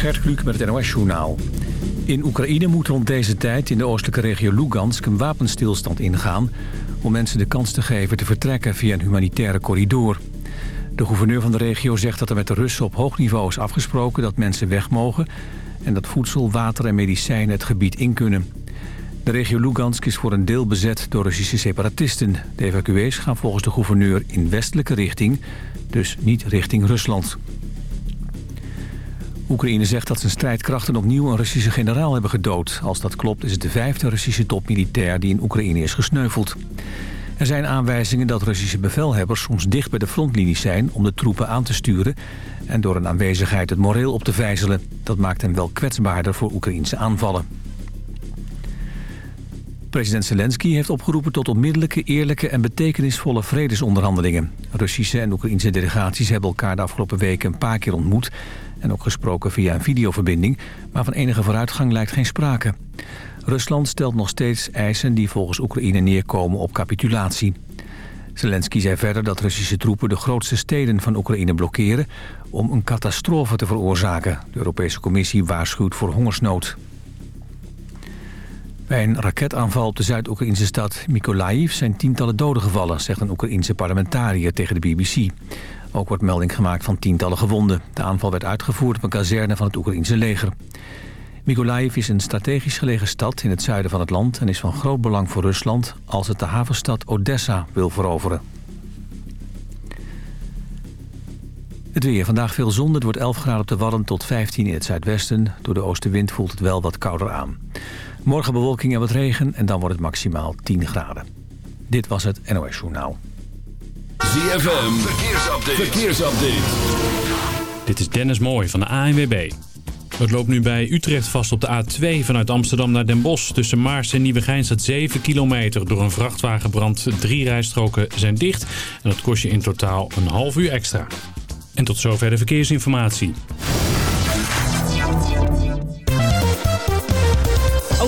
Gert Kluk met het NOS-journaal. In Oekraïne moet rond deze tijd in de oostelijke regio Lugansk een wapenstilstand ingaan... om mensen de kans te geven te vertrekken via een humanitaire corridor. De gouverneur van de regio zegt dat er met de Russen op hoog niveau is afgesproken... dat mensen weg mogen en dat voedsel, water en medicijnen het gebied in kunnen. De regio Lugansk is voor een deel bezet door Russische separatisten. De evacuees gaan volgens de gouverneur in westelijke richting, dus niet richting Rusland. Oekraïne zegt dat zijn strijdkrachten opnieuw een Russische generaal hebben gedood. Als dat klopt is het de vijfde Russische topmilitair die in Oekraïne is gesneuveld. Er zijn aanwijzingen dat Russische bevelhebbers soms dicht bij de frontlinies zijn... om de troepen aan te sturen en door een aanwezigheid het moreel op te vijzelen. Dat maakt hem wel kwetsbaarder voor Oekraïnse aanvallen. President Zelensky heeft opgeroepen tot onmiddellijke, eerlijke en betekenisvolle vredesonderhandelingen. Russische en Oekraïnse delegaties hebben elkaar de afgelopen weken een paar keer ontmoet en ook gesproken via een videoverbinding, maar van enige vooruitgang lijkt geen sprake. Rusland stelt nog steeds eisen die volgens Oekraïne neerkomen op capitulatie. Zelensky zei verder dat Russische troepen de grootste steden van Oekraïne blokkeren om een catastrofe te veroorzaken. De Europese Commissie waarschuwt voor hongersnood. Bij een raketaanval op de Zuid-Oekraïnse stad Mykolaiv zijn tientallen doden gevallen, zegt een Oekraïense parlementariër tegen de BBC. Ook wordt melding gemaakt van tientallen gewonden. De aanval werd uitgevoerd op een kazerne van het Oekraïense leger. Mykolaiv is een strategisch gelegen stad in het zuiden van het land... en is van groot belang voor Rusland als het de havenstad Odessa wil veroveren. Het weer. Vandaag veel zon. Het wordt 11 graden op de Wadden tot 15 in het zuidwesten. Door de oostenwind voelt het wel wat kouder aan. Morgen bewolking en wat regen en dan wordt het maximaal 10 graden. Dit was het NOS Journaal. ZFM. Verkeersupdate. Verkeersupdate. Dit is Dennis Mooij van de ANWB. Het loopt nu bij Utrecht vast op de A2 vanuit Amsterdam naar Den Bosch. Tussen Maars en Nieuwegein staat 7 kilometer. Door een vrachtwagenbrand drie rijstroken zijn dicht. En dat kost je in totaal een half uur extra. En tot zover de verkeersinformatie.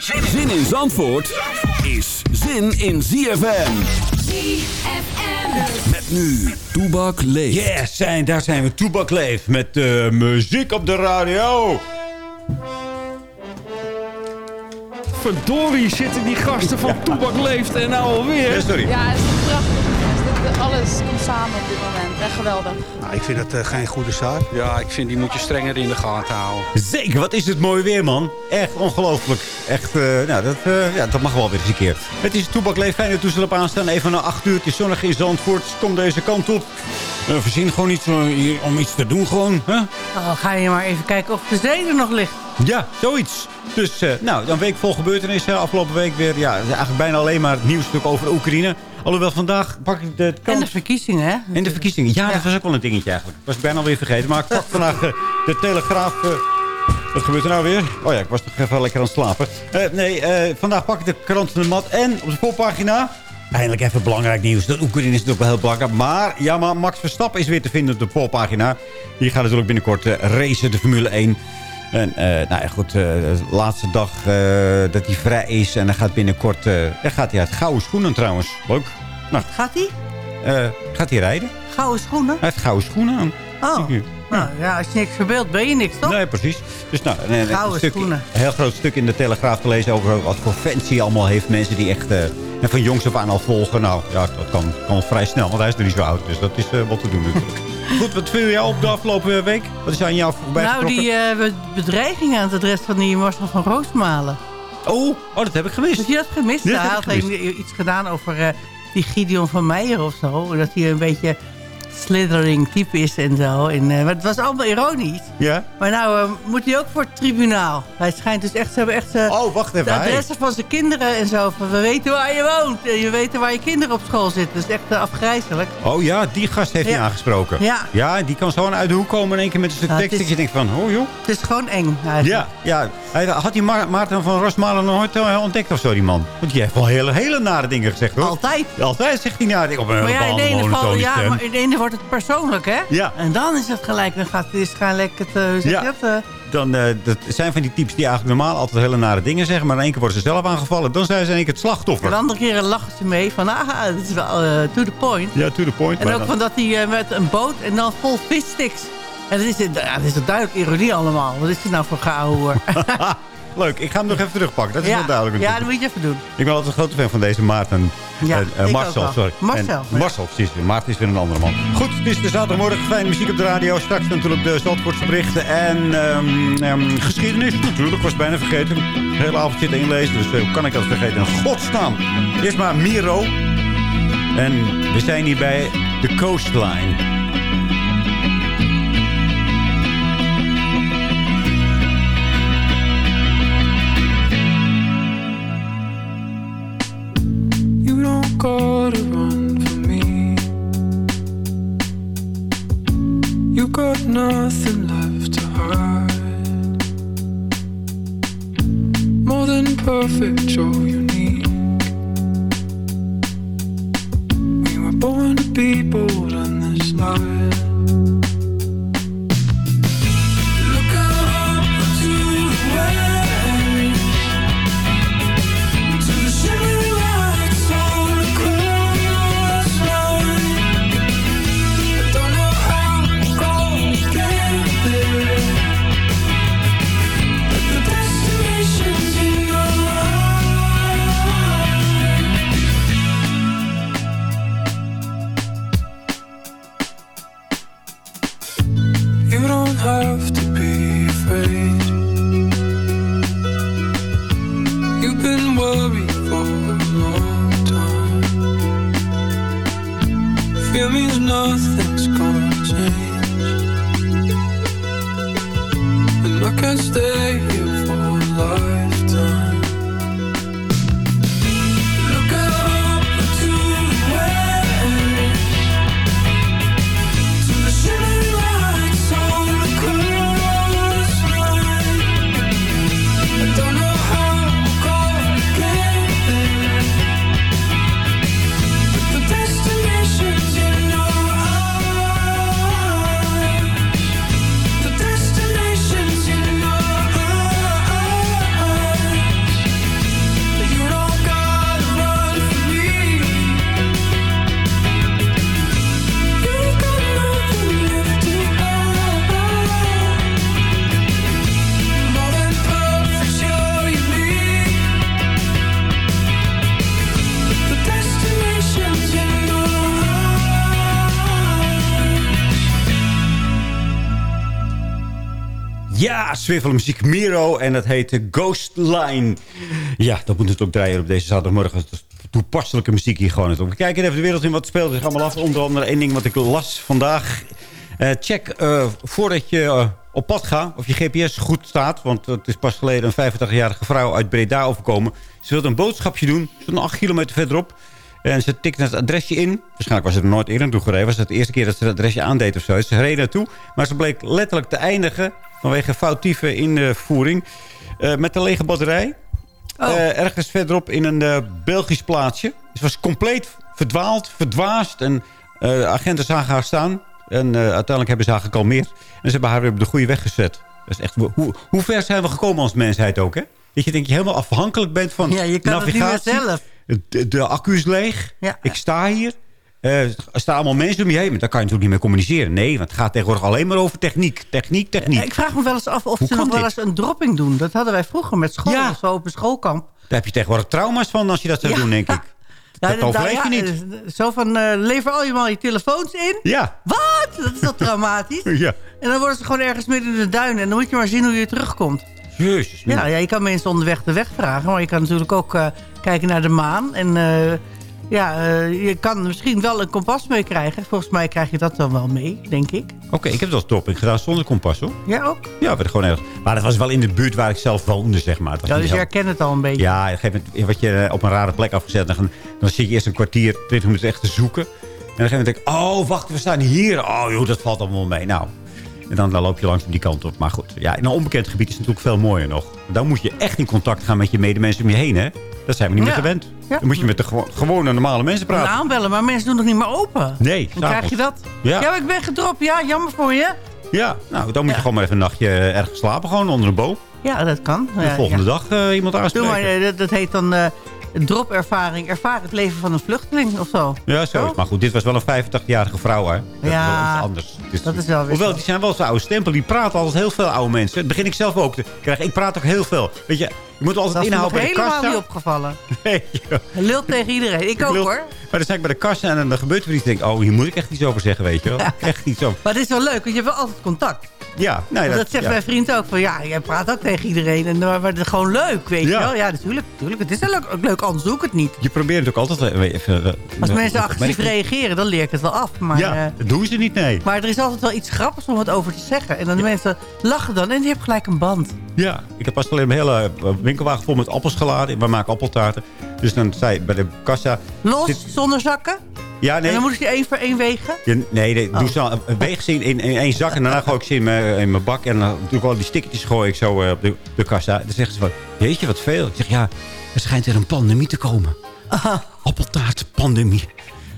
Zin in Zandvoort is zin in ZFM. ZFM. Met nu, Toebak leeft. Yes, zijn, daar zijn we. Toebak Leef met de muziek op de radio. Verdorie zitten die gasten van Toebak Leeft en nou alweer. Ja, sorry. Ja, Alles komt samen op dit moment. Echt geweldig. Nou, ik vind het eh, geen goede zaak. Ja, ik vind die moet je strenger in de gaten houden. Zeker, wat is het mooi weer, man. Echt ongelooflijk. Echt, eh, nou, dat, eh, ja, dat mag wel weer eens een keer. Het is Toebak Leef, fijne toestel op aanstaan. Even na 8 uur, het is zonnig in Zandvoort. Kom deze kant op. Uh, voorzien gewoon iets hier om iets te doen, gewoon. Hè? Oh, ga je maar even kijken of de zee er nog ligt. Ja, zoiets. Dus, eh, nou, een week vol gebeurtenissen. Afgelopen week weer, ja, eigenlijk bijna alleen maar het nieuwsstuk over Oekraïne. Alhoewel, vandaag pak ik de En kant... de verkiezingen, hè? En de verkiezingen. Ja, Ja. dat was ook wel een dingetje eigenlijk. Was ik bijna alweer vergeten. Maar ik pak vandaag eh, de Telegraaf... eh, wat gebeurt er nou weer? Oh ja, ik was toch even lekker aan het slapen. Eh, nee, vandaag pak ik de krant van de mat. En op de voorpagina... Eindelijk even belangrijk nieuws. De Oekraïne is natuurlijk wel heel belangrijk. Maar ja, maar Max Verstappen is weer te vinden op de voorpagina. Die gaat natuurlijk binnenkort eh, racen, de Formule 1. En eh, nou ja, goed, eh, de laatste dag eh, dat hij vrij is. En dan gaat binnenkort... dan gaat hij uit gouden schoenen trouwens. Leuk. Nou, Gaat hij? gaat hij rijden? Gouden schoenen? Hij heeft gouden schoenen aan. Oh, nou ja, als je niks verbeeldt, ben je niks, toch? Nee, precies. Dus nou, een, een, Gouden stuk, schoenen. een heel groot stuk in de Telegraaf te lezen over wat voor fans hij allemaal heeft. Mensen die echt en van jongs af aan al volgen. Nou, ja, dat kan, kan vrij snel, want hij is nog niet zo oud. Dus dat is wat te doen natuurlijk. Goed, wat viel jou op de afgelopen week? Wat is aan jou voorbij nou, die eh, be- bedreiging aan het adres van die Marcel van Roosmalen. Oh, oh, dat heb ik gemist. Heb je dat gemist? Hij heb had iets gedaan over eh, die Gideon van Meijer of zo. Dat hij een beetje slithering type is en zo. En, eh, maar het was allemaal ironisch. Ja? Maar nou eh, moet hij ook voor het tribunaal. Hij schijnt dus echt, ze hebben echt eh, Oh, wacht de even. hey. adressen van zijn kinderen en zo. Van, we weten waar je woont. En je weet waar je kinderen op school zitten. Dat is echt afgrijzelijk. Oh ja, die gast heeft Ja. hij aangesproken. Ja. Ja, die kan zo uit de hoek komen in één keer met een stuk tekst. Dat je denkt van, oh joh. Het is gewoon eng eigenlijk. Ja, ja. Hij, had die Ma- Maarten van Rosmalen nooit eh, ontdekt of zo, die man? Want die heeft wel hele, hele nare dingen gezegd, hoor. Altijd. Altijd zegt hij nare dingen op een Maar ja, in de ene geval, ja, maar in de wordt het persoonlijk, hè? Ja. En dan is het gelijk, dan gaat het waarschijnlijk het, zeg Ja. eh, Dan, eh, dat zijn van die types die eigenlijk normaal altijd hele nare dingen zeggen. Maar in één keer worden ze zelf aangevallen. Dan zijn ze in één keer het slachtoffer. en de andere keren lachen ze mee van, ah, dat is wel eh, to the point. Ja, to the point. En ook dan- van dat hij met een boot en dan vol vissticks. En dat is, ja, dat is duidelijk ironie allemaal. Wat is dit nou voor gehoor? Leuk, ik ga hem nog even terugpakken. Dat is ja, wel duidelijk. ja, dat moet je even doen. Ik ben altijd een grote fan van deze Maarten. Ja, Eh, eh, Marcel, sorry. Marcel, En-. Marcel, precies. Maarten is weer een andere man. Goed, het is de zaterdagmorgen. Fijne muziek op de radio. Straks natuurlijk de Zandvoortse berichten. En ehm, ehm, geschiedenis natuurlijk. Was bijna vergeten. De hele avond zitten inlezen. Dus eh, hoe kan ik dat vergeten? In godsnaam. Eerst maar Miro. En we zijn hier bij de Coastline. You gotta run from me. You got nothing left to hide. More than perfect, you're zwiffelmuziek Miro. En dat heet de Ghost Line. Ja, dat moet het ook draaien op deze zaterdagmorgen. Toepasselijke muziek hier gewoon. We kijken even de wereld in. Wat speelt zich allemaal af? Onder andere één ding wat ik las vandaag. Eh, check eh, voordat je eh, op pad gaat of je GPS goed staat. Want het is pas geleden een 85-jarige vrouw uit Breda overkomen. Ze wilde een boodschapje doen. Zo'n 8 kilometer verderop. En ze tikte het adresje in. Waarschijnlijk was ze er nooit eerder naartoe gereden. Was het de eerste keer dat ze het adresje aandeed of zo. Ze reed naartoe. Maar ze bleek letterlijk te eindigen. Vanwege foutieve invoering. eh, met een lege batterij. Eh, ergens verderop in een eh, Belgisch plaatsje. Ze was compleet verdwaald, verdwaasd. En eh, agenten zagen haar staan. En uiteindelijk hebben ze haar gekalmeerd. En ze hebben haar weer op de goede weg gezet. Dat is echt, hoe, hoe ver zijn we gekomen als mensheid ook, hè? Dat je denk je helemaal afhankelijk bent van Ja, je kan het niet meer navigatie. zelf. De, de accu is leeg. Ja. Ik sta hier. Eh, er staan allemaal mensen om je heen. Maar daar kan je natuurlijk niet meer communiceren. Nee, want het gaat tegenwoordig alleen maar over techniek. Techniek, techniek. Ik vraag me wel eens af of Hoe ze nog wel eens een dropping doen. Dat hadden wij vroeger met school Ja. of zo op een schoolkamp. Daar heb je tegenwoordig trauma's van als je dat zou doen, denk ik. Dat nou overleef je niet. eh, Zo van, eh, lever allemaal je telefoons in. Ja. Wat? Dat is toch traumatisch? Ja. En dan worden ze gewoon ergens midden in de duinen. En dan moet je maar zien hoe je terugkomt. Jezus. Ja, ja, je kan mensen onderweg de weg vragen. Maar je kan natuurlijk ook eh, kijken naar de maan. En eh, ja, eh, je kan misschien wel een kompas mee krijgen. Volgens mij krijg je dat dan wel mee, denk ik. Oké, ik heb dat topping gedaan zonder kompas, hoor. Ja, ook? Ja, werd gewoon ergens. Maar dat was wel in de buurt waar ik zelf woonde, zeg maar. Ja, dus je herkent het al een beetje. Ja, op een gegeven moment word je op een rare plek afgezet. Dan, dan zit je eerst een kwartier, 20 minuten echt te zoeken. En op een gegeven moment denk ik, oh, wacht, we staan hier. Oh, joh, dat valt allemaal mee. Nou, En dan, dan loop je langzaam die kant op. Maar goed, ja, in een onbekend gebied is het natuurlijk veel mooier nog. Dan moet je echt in contact gaan met je medemensen om je heen, hè? Dat zijn we niet Ja. meer gewend. Ja. Dan moet je met de gewo- gewone normale mensen praten. aanbellen, maar mensen doen nog niet meer open. Nee, Dan krijg je dat. Ja. Ik ben gedropt. Ja, jammer voor je. Ja, nou, dan moet je gewoon maar even een nachtje eh, ergens slapen. Gewoon onder een boom. Ja, dat kan. En de volgende dag eh, iemand Doe aanspreken. maar, eh, dat, dat heet dan dropervaring. Ervaar het leven van een vluchteling of zo. Ja, zo. Maar goed, dit was wel een 85-jarige vrouw, hè? Dat is Ja, wel iets anders. Dus- dat is wel weer Hoewel, die zijn wel zo'n oude stempel. Die praten altijd heel veel oude mensen. Dat begin ik zelf ook te krijgen. Ik praat ook heel veel. Weet je, je moet Dat altijd is inhouden bij de helemaal kassa. niet opgevallen. Nee, joh. Lult tegen iedereen. Ik ook hoor. Maar dan sta ik bij de kassa en dan gebeurt er iets. denk ik, oh, hier moet ik echt iets over zeggen, weet je wel. Echt iets over. Maar het is wel leuk, want je hebt wel altijd contact. Ja, nee, dat, dat, zegt ja. mijn vriend ook. Van, ja, jij praat ook tegen iedereen. En, maar maar het is gewoon leuk, weet Ja. je wel. Ja, natuurlijk. natuurlijk. Het is wel leuk, leuk, anders doe ik het niet. Je probeert natuurlijk altijd... eh, even, eh, Als eh, mensen eh, agressief merk- reageren, dan leer ik het wel af. Maar, Ja, eh, dat doen ze niet, nee. maar er is altijd wel iets grappigs om wat over te zeggen. En dan de mensen lachen dan en je hebt gelijk een band. Ja, ik heb pas alleen een hele eh, winkelwagen vol met appels geladen. We maken appeltaarten. Dus dan zei bij de kassa... Los, Zit- zonder zakken. Ja, En nee, dan moet ik die één voor één wegen. Ja, nee, nee Oh. doe ze al, weeg ze in, in, in één zak en daarna gooi ik ze in mijn, in mijn bak. En dan doe ik al die stickertjes gooi ik zo eh, op de, de kassa. Dan zeggen ze van, jeetje, wat veel. Ik zeg, ja, er schijnt er een pandemie te komen. Appeltaartpandemie.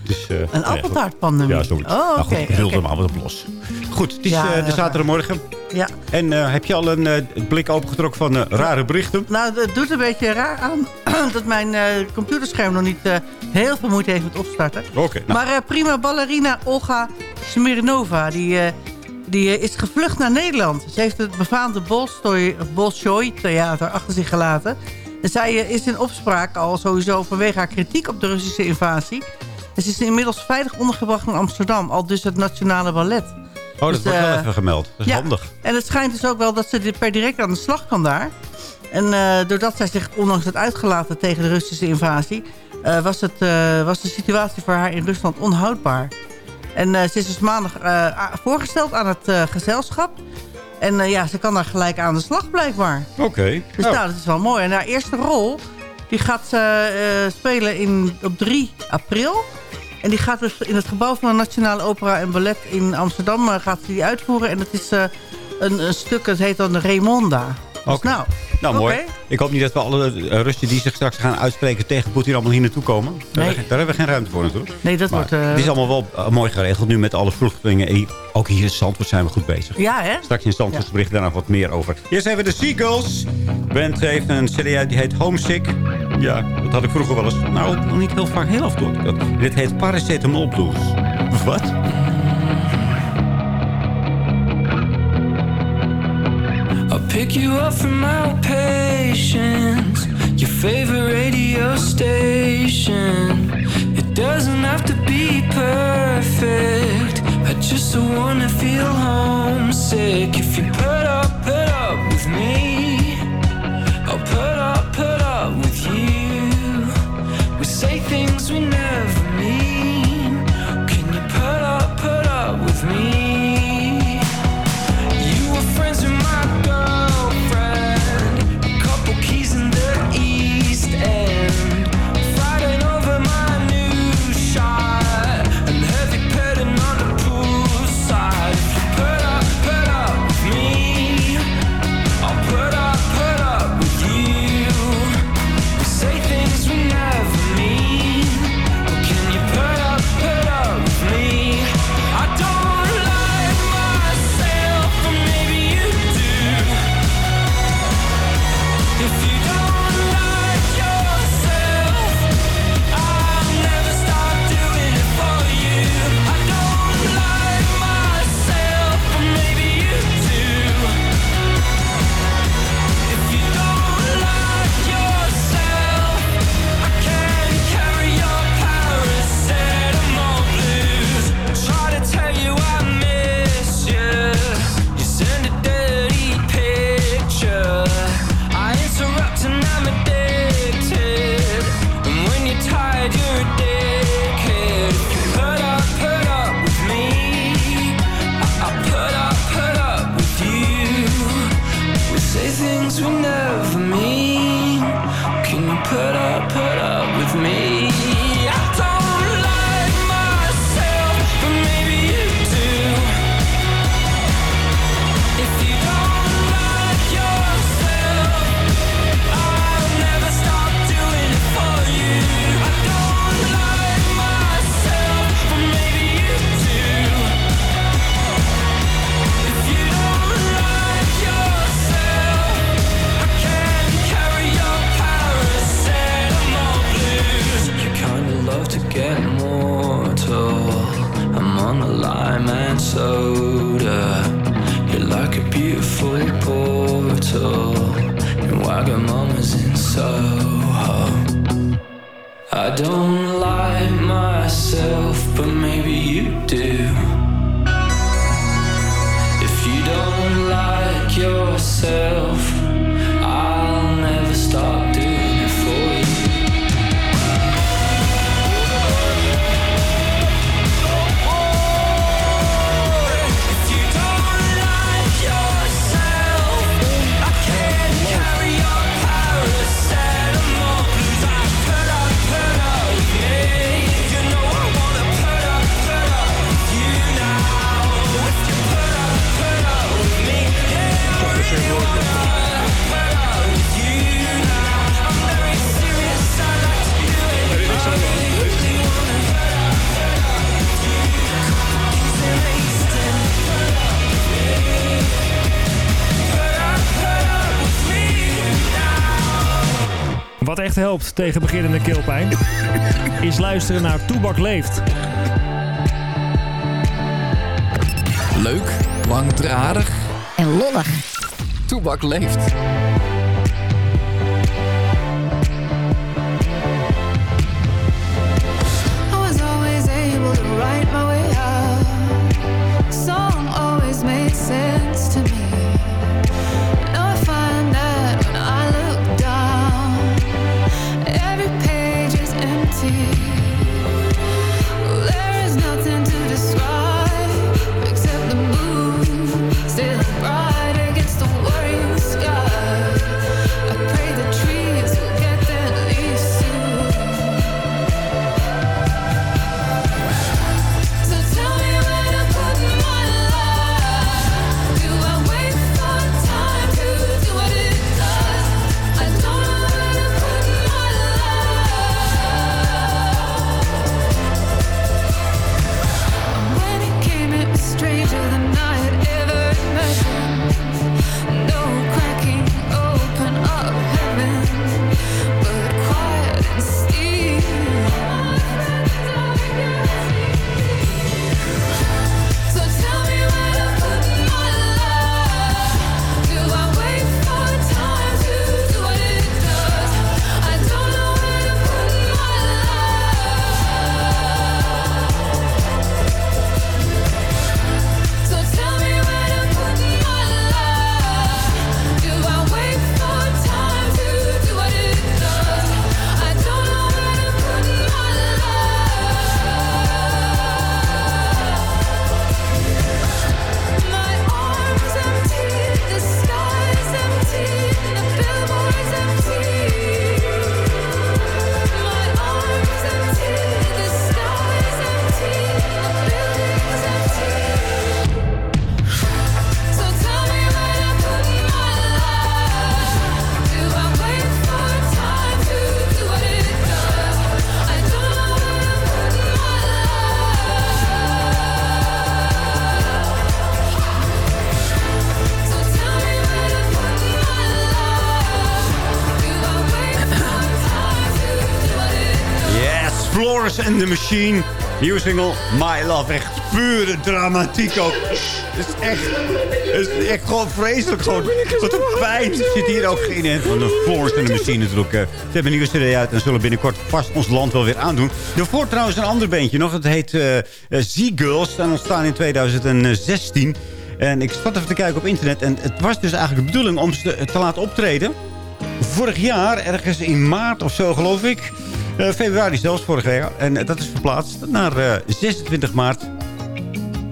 Dus, eh, nou ja, goed. appeltaartpandemie. Ja, zoiets. Oh, Nou goed, ik wilde hem allemaal op los. Goed, het is Ja, eh, de zaterdagmorgen. Ja. En eh, heb je al een eh, blik opengetrokken van eh, rare berichten? Nou, het doet een beetje raar aan dat mijn computerscherm nog niet heel veel moeite heeft met opstarten. Oké, nou, Maar prima ballerina Olga Smirnova, die, die is gevlucht naar Nederland. Ze heeft het befaamde Bolshoi, Bolshoi theater achter zich gelaten. En zij is in opspraak al sowieso vanwege haar kritiek op de Russische invasie. En ze is inmiddels veilig ondergebracht in Amsterdam, al dus het Nationale Ballet. Oh, dat dus, wordt wel eh, even gemeld. Dat is ja, handig. En het schijnt dus ook wel dat ze per direct aan de slag kan daar. En eh, doordat zij zich ondanks het uitgelaten tegen de Russische invasie... eh, was, het, was de situatie voor haar in Rusland onhoudbaar. En ze is dus maandag voorgesteld aan het gezelschap. En ja, ze kan daar gelijk aan de slag blijkbaar. Oké. Dus Nou, nou, dat is wel mooi. En haar eerste rol die gaat ze spelen in, op 3 april. En die gaat dus in het gebouw van de Nationale Opera en Ballet in Amsterdam eh, gaat die uitvoeren. En dat is eh, een, een stuk, het heet dan Raymonda. Dus Oké. nou, Nou, mooi. Ik hoop niet dat we alle eh, Russen die zich straks gaan uitspreken tegen Poetin allemaal hier naartoe komen. Daar, Nee. hebben we- daar hebben we geen ruimte voor natuurlijk. nee, dat Maar wordt... eh, het is allemaal wel eh, mooi geregeld nu met alle vluchtelingen. Ook hier in Zandvoort zijn we goed bezig. ja, hè? Straks in Zandvoort berichten daar nog wat meer over. Eerst even de Seagulls. Band heeft een uit die heet Homesick. Ja, dat had ik vroeger wel eens. Nou, nog niet heel vaak, heel af en toe. Dit heet Paracetamol Blues. Wat? Pick you up from outpatients, your favorite radio station. It doesn't have to be perfect. I just wanna feel homesick. If you helpt tegen beginnende keelpijn is luisteren naar Toebak Leeft. Leuk, langdradig en lollig. Toebak leeft. And the Machine. Nieuwe single, My Love. Echt pure dramatiek ook. Het is echt, is echt gewoon vreselijk. Gewoon, wat een pijn. Zit hier ook geen in van de and the Machine natuurlijk. eh. Ze hebben een nieuwe CD uit en zullen binnenkort vast ons land wel weer aandoen. Daarvoor trouwens een ander beentje nog. Het heet eh eh, Z-Girls. En ontstaan in 2016. En ik zat even te kijken op internet. En het was dus eigenlijk de bedoeling om ze te laten optreden. Vorig jaar, ergens in maart of zo geloof ik. Eh, februari zelfs vorig jaar. En eh, dat is verplaatst naar eh, 26 maart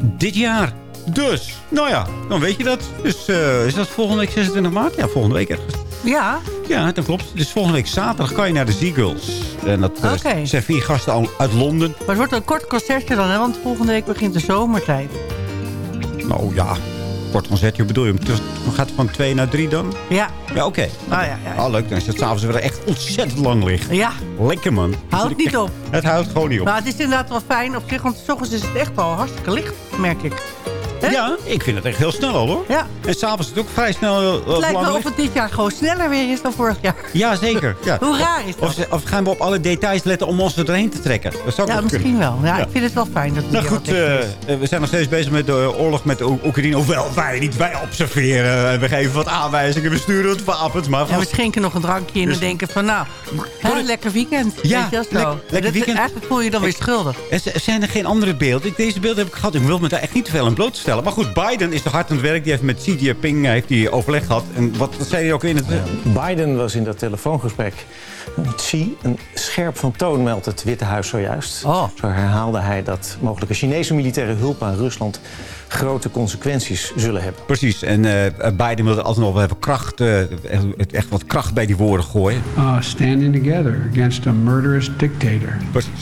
dit jaar. Dus, nou ja, dan weet je dat. Dus eh, is dat volgende week 26 maart? Ja, volgende week ergens. Ja. Ja, dat klopt. Dus volgende week zaterdag kan je naar de Seagulls. En dat eh, zijn vier gasten uit Londen. Maar het wordt een kort concertje dan, hè? Want volgende week begint de zomertijd. Nou ja, kort concertje bedoel je. Dus gaat het van twee naar drie dan? Ja. Ja, oké. Ah, ja, ja. Oh, leuk. Dan is het s'avonds weer echt ontzettend lang liggen. Ja. Lekker, man. Houdt niet op. Het houdt gewoon niet op. Maar het is inderdaad wel fijn op zich, want s ochtends is het echt al hartstikke licht, merk ik. Ja, ik vind het echt heel snel al hoor. Ja. En s'avonds is het ook vrij snel. eh, Het lijkt wel of het dit jaar gewoon sneller weer is dan vorig jaar. Ja, zeker. Ja. Hoe raar is dat? Of, of gaan we op alle details letten om ons er doorheen te trekken? Dat zou Ja, misschien kunnen. wel. Ja, Ja. ik vind het wel fijn dat het Nou goed, eh, eh, we zijn nog steeds bezig met de oorlog met O- Oekraïne. Hoewel wij niet, wij observeren. en We geven wat aanwijzingen, we sturen wat wapens. Maar Ja, we schenken nog een drankje in Dus- en denken van nou, hè, lekker weekend. Ja, weet je, zo. lek- lekker weekend. Eigenlijk voel je je dan weer schuldig. Er zijn er geen andere beelden. Deze beelden heb ik gehad. Ik wil me daar echt niet te veel aan blootstellen. Maar goed, Biden is toch hard aan het werk. Die heeft met Xi Jinping eh, heeft die overleg gehad. En wat, wat zei hij ook in het... Biden was in dat telefoongesprek. Xi, een scherp van toon, meldt het Witte Huis zojuist. Zo herhaalde hij dat mogelijke Chinese militaire hulp aan Rusland grote consequenties zullen hebben. Precies. En eh, Biden wilde altijd nog wel even kracht, eh, echt, echt wat kracht bij die woorden gooien. uh, standing together against a murderous dictator.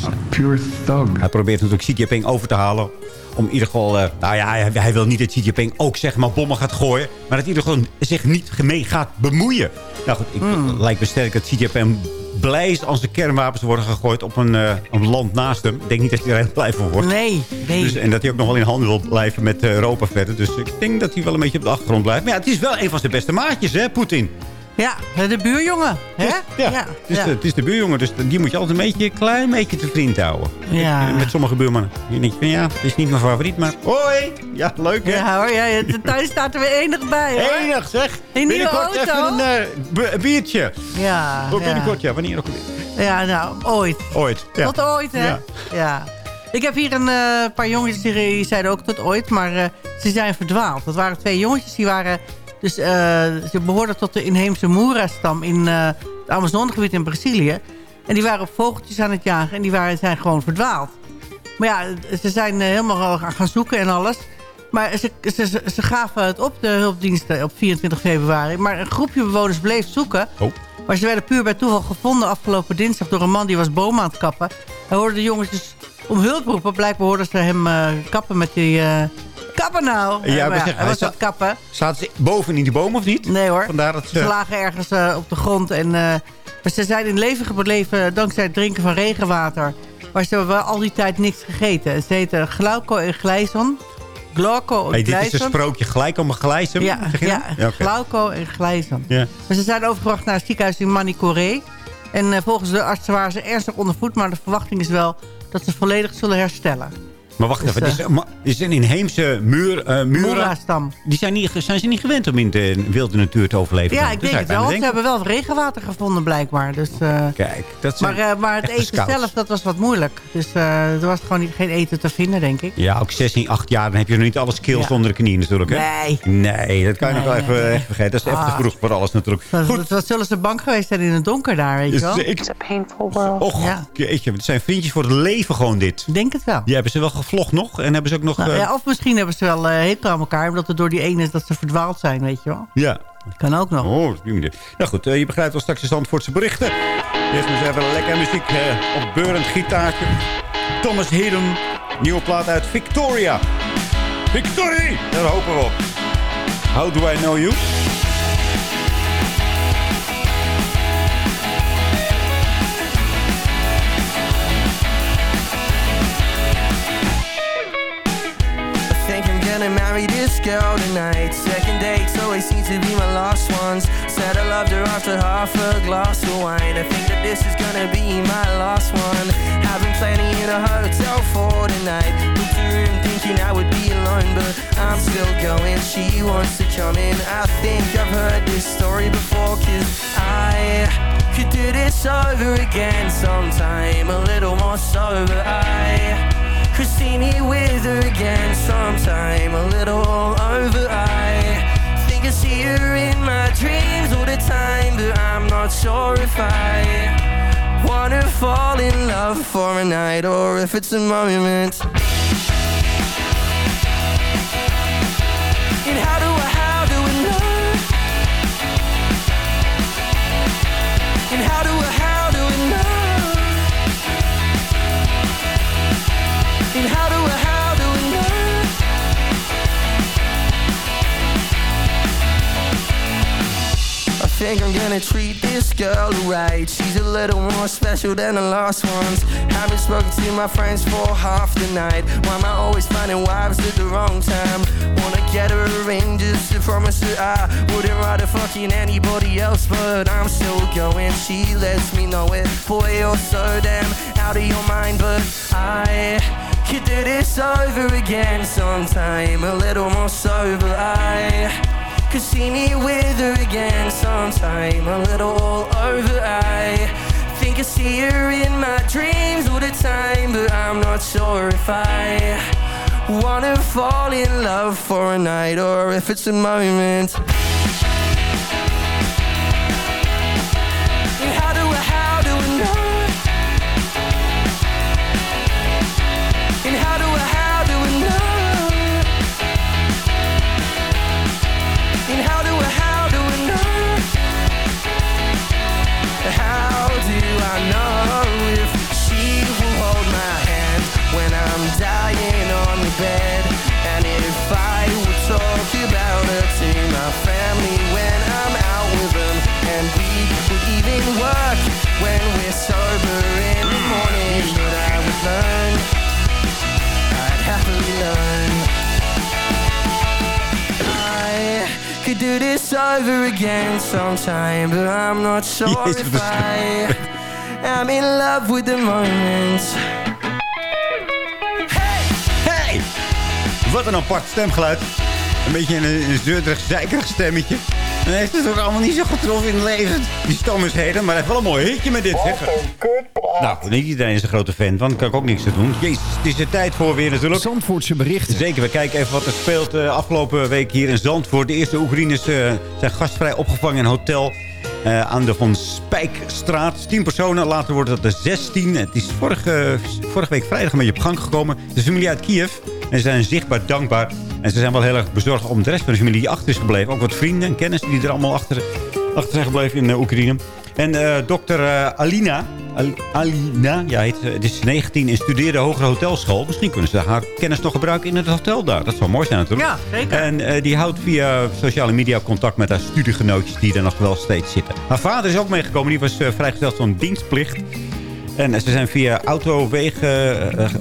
A pure thug. Hij probeert natuurlijk Xi Jinping over te halen. Om in ieder geval... eh, nou ja, hij, hij wil niet dat Xi Jinping ook zeg maar bommen gaat gooien. Maar dat hij er gewoon zich niet mee gaat bemoeien. Nou goed, ik, Hmm. het lijkt me sterk dat Xi Jinping blij is als er kernwapens worden gegooid op een, eh, een land naast hem. Ik denk niet dat hij er heel blij van wordt. Nee, nee. Dus, en dat hij ook nog wel in handen wil blijven met eh, Europa verder. Dus ik denk dat hij wel een beetje op de achtergrond blijft. Maar ja, het is wel een van zijn beste maatjes, hè, Poetin. Ja, de buurjongen. Hè? Ja, ja. Het, is de, het is de buurjongen, dus die moet je altijd een beetje, een klein beetje te vriend houden. Ja. Met sommige buurmannen. Je denkt van ja, het is niet mijn favoriet, maar hoi. Ja, leuk hè? Ja hoor, ja, de thuis staat er weer enig bij hoor. Enig zeg. Een nieuwe Binnenkort auto. even een eh, biertje. Ja, Oh, binnenkort, ja. Wanneer ook alweer? Ja, nou, ooit. Ooit. Ja. Tot ooit, hè? Ja. Ja. Ik heb hier een eh, paar jongetjes die zeiden ook tot ooit, maar eh, ze zijn verdwaald. Dat waren twee jongetjes, die waren... Dus eh, ze behoorden tot de inheemse Moera-stam in eh, het Amazonegebied in Brazilië. En die waren op vogeltjes aan het jagen en die waren, zijn gewoon verdwaald. Maar ja, ze zijn eh, helemaal gaan zoeken en alles. Maar ze, ze, gaven het op, de hulpdiensten, op 24 februari. Maar een groepje bewoners bleef zoeken. Oh. Maar ze werden puur bij toeval gevonden afgelopen dinsdag... door een man die was bomen aan het kappen. Hij hoorde de jongens dus om hulp roepen. Blijkbaar hoorden ze hem kappen met die... kappen nou! Ja, Eh, maar hij was het kappen. Zaten ze boven in die boom of niet? Nee hoor. Vandaar dat Ze ze... lagen ergens eh, op de grond. En, eh, maar ze zijn in leven gebleven dankzij het drinken van regenwater. Maar ze hebben wel al die tijd niks gegeten. Ze heten Glauco en Glijson. Glauco en Hey, dit is een sprookje gelijk om een glijsem. Ja, ja, dat? Glauco en Glijson. Ja. Maar ze zijn overgebracht naar het ziekenhuis in Manicoré. En eh, volgens de artsen waren ze ernstig onder voet. Maar de verwachting is wel dat ze volledig zullen herstellen. Maar wacht Dus, even, het is, eh, ma- is een inheemse muur, eh Mura. Moera-stam. Die zijn, niet, zijn ze niet gewend om in de wilde natuur te overleven? Ja, dan? ik Dat denk het wel. Ze hebben wel regenwater gevonden blijkbaar. Dus, eh, Kijk, dat maar, eh, maar het eten scouts. zelf, dat was wat moeilijk. Dus eh, er was gewoon niet- geen eten te vinden, denk ik. Ja, ook 16, 8 jaar, dan heb je nog niet alle skills Ja. onder de knieën natuurlijk. Hè? Nee. Nee, dat kan je nog wel Nee, even, nee, vergeten. Dat is echt te Ah. vroeg voor alles natuurlijk. Wat, Goed. wat zullen ze bang geweest zijn in het donker daar, weet je wel? Is- ik- Och, Ja. jeetje, het zijn vriendjes voor het leven gewoon dit. Ik denk het wel. Die hebben ze wel gevlogd nog. En hebben ze ook nog... Nou, eh, ja, of misschien hebben ze wel uh, hekel aan elkaar... omdat het door die ene is dat ze verdwaald zijn, weet je wel. ja. Kan ook nog. Oh. Nou goed, eh, je begrijpt wel straks de Zandvoortse berichten. Eerst maar eens even lekker muziek op beurend gitaartje. Thomas Hayden, nieuwe plaat uit Victoria. Victory! Daar hopen we op. How do I know you? Gonna marry this girl tonight. Second dates always seem to be my last ones. Said I loved her after half a glass of wine. I think that this is gonna be my last one. Having plenty in a hotel for tonight. Booked a room thinking I would be alone, but I'm still going. She wants to come in. I think I've heard this story before, cause I could do this over again sometime. A little more sober. I could see me with her again sometime a little over. I think I see her in my dreams all the time but I'm not sure if I wanna fall in love for a night or if it's a moment treat this girl right. She's a little more special than the last ones. Haven't spoken to my friends for half the night. Why am I always finding wives at the wrong time? Wanna get her ring just to promise her I wouldn't rather fucking anybody else, but I'm still going. She lets me know it. Boy, you're so damn out of your mind, but I could do this over again sometime. A little more sober. I could see me with her again sometime. A little all over. I think I see her in my dreams all the time, but I'm not sure if I wanna fall in love for a night or if it's a moment. Would even work when we're sober in the morning, but I would learn, I'd happily learn. I could do this over again sometime, but I'm not sure Jezus, if I am in love with the moment. Hey! Wat een apart stemgeluid. Een beetje een, een zeurderig, zeikerig stemmetje. En hij heeft het ook allemaal niet zo getroffen in het leven. Die stammersheden, maar hij heeft wel een mooi hitje met dit. Zeg. Nou, niet iedereen is een grote fan van. Daar kan ik ook niks aan doen. Jezus, het is de tijd voor weer natuurlijk. Zandvoortse berichten. Zeker, we kijken even wat er speelt uh, afgelopen week hier in Zandvoort. De eerste Oekraïners uh, zijn gastvrij opgevangen in een hotel uh, aan de Van Spijkstraat. 10 personen, later wordt het er 16. Het is vorige, vorige week vrijdag een beetje op gang gekomen. De familie uit Kiev. En ze zijn zichtbaar dankbaar. En ze zijn wel heel erg bezorgd om de rest van de familie die achter is gebleven. Ook wat vrienden en kennissen die er allemaal achter, achter zijn gebleven in Oekraïne. En uh, dokter uh, Alina, Al Alina ja, heet, het is 19 en studeerde hogere hotelschool. Misschien kunnen ze haar kennis toch gebruiken in het hotel daar. Dat zou mooi zijn natuurlijk. Ja, zeker. En uh, die houdt via sociale media contact met haar studiegenootjes die er nog wel steeds zitten. Haar vader is ook meegekomen. Die was vrijgesteld van dienstplicht. En ze zijn via autowegen,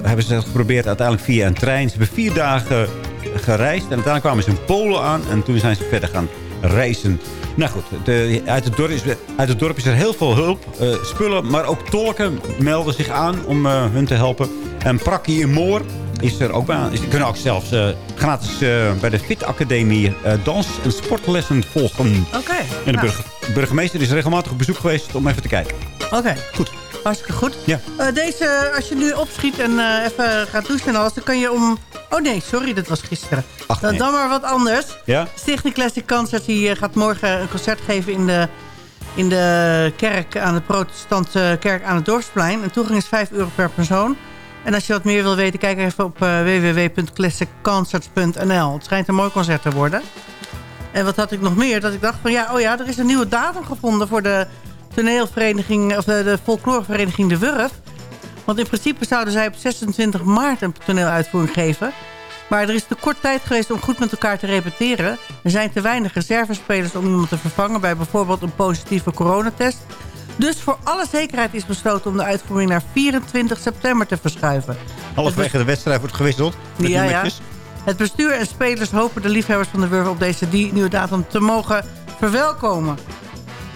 hebben ze geprobeerd uiteindelijk via een trein. Ze hebben vier dagen gereisd. En uiteindelijk kwamen ze in Polen aan. En toen zijn ze verder gaan reizen. Nou goed, de, uit, het dorp is, uit het dorp is er heel veel hulp. Uh, spullen, maar ook tolken melden zich aan om uh, hun te helpen. En Prakkie in Moor is er ook bij aan. Ze kunnen ook zelfs uh, gratis bij de Fit Academie dans- en sportlessen volgen. Oké. Okay, en de nou. burg, burgemeester is regelmatig op bezoek geweest om even te kijken. Oké. Okay. Goed. Hartstikke goed. Ja. Uh, deze, als je nu opschiet en uh, even gaat douchen en alles, dan kan je om... Oh nee, sorry, dat was gisteren. Ach, dan, nee. dan maar wat anders. Ja? Stichting Classic Concert die gaat morgen een concert geven in de, in de kerk aan de protestantse kerk aan het Dorpsplein. En toegang is 5 euro per persoon. En als je wat meer wil weten, kijk even op www.classicconcerts.nl. Het schijnt een mooi concert te worden. En wat had ik nog meer? Dat ik dacht van ja, oh ja, er is een nieuwe datum gevonden voor de toneelvereniging, of de, de folklorevereniging De Wurf. Want in principe zouden zij op 26 maart een toneeluitvoering geven. Maar er is te kort tijd geweest om goed met elkaar te repeteren. Er zijn te weinig reservespelers om iemand te vervangen... bij bijvoorbeeld een positieve coronatest. Dus voor alle zekerheid is besloten om de uitvoering naar 24 september te verschuiven. Halverwege de wedstrijd wordt gewisseld. Met ja, ja. Het bestuur en spelers hopen de liefhebbers van de Wurf op deze nieuwe datum te mogen verwelkomen.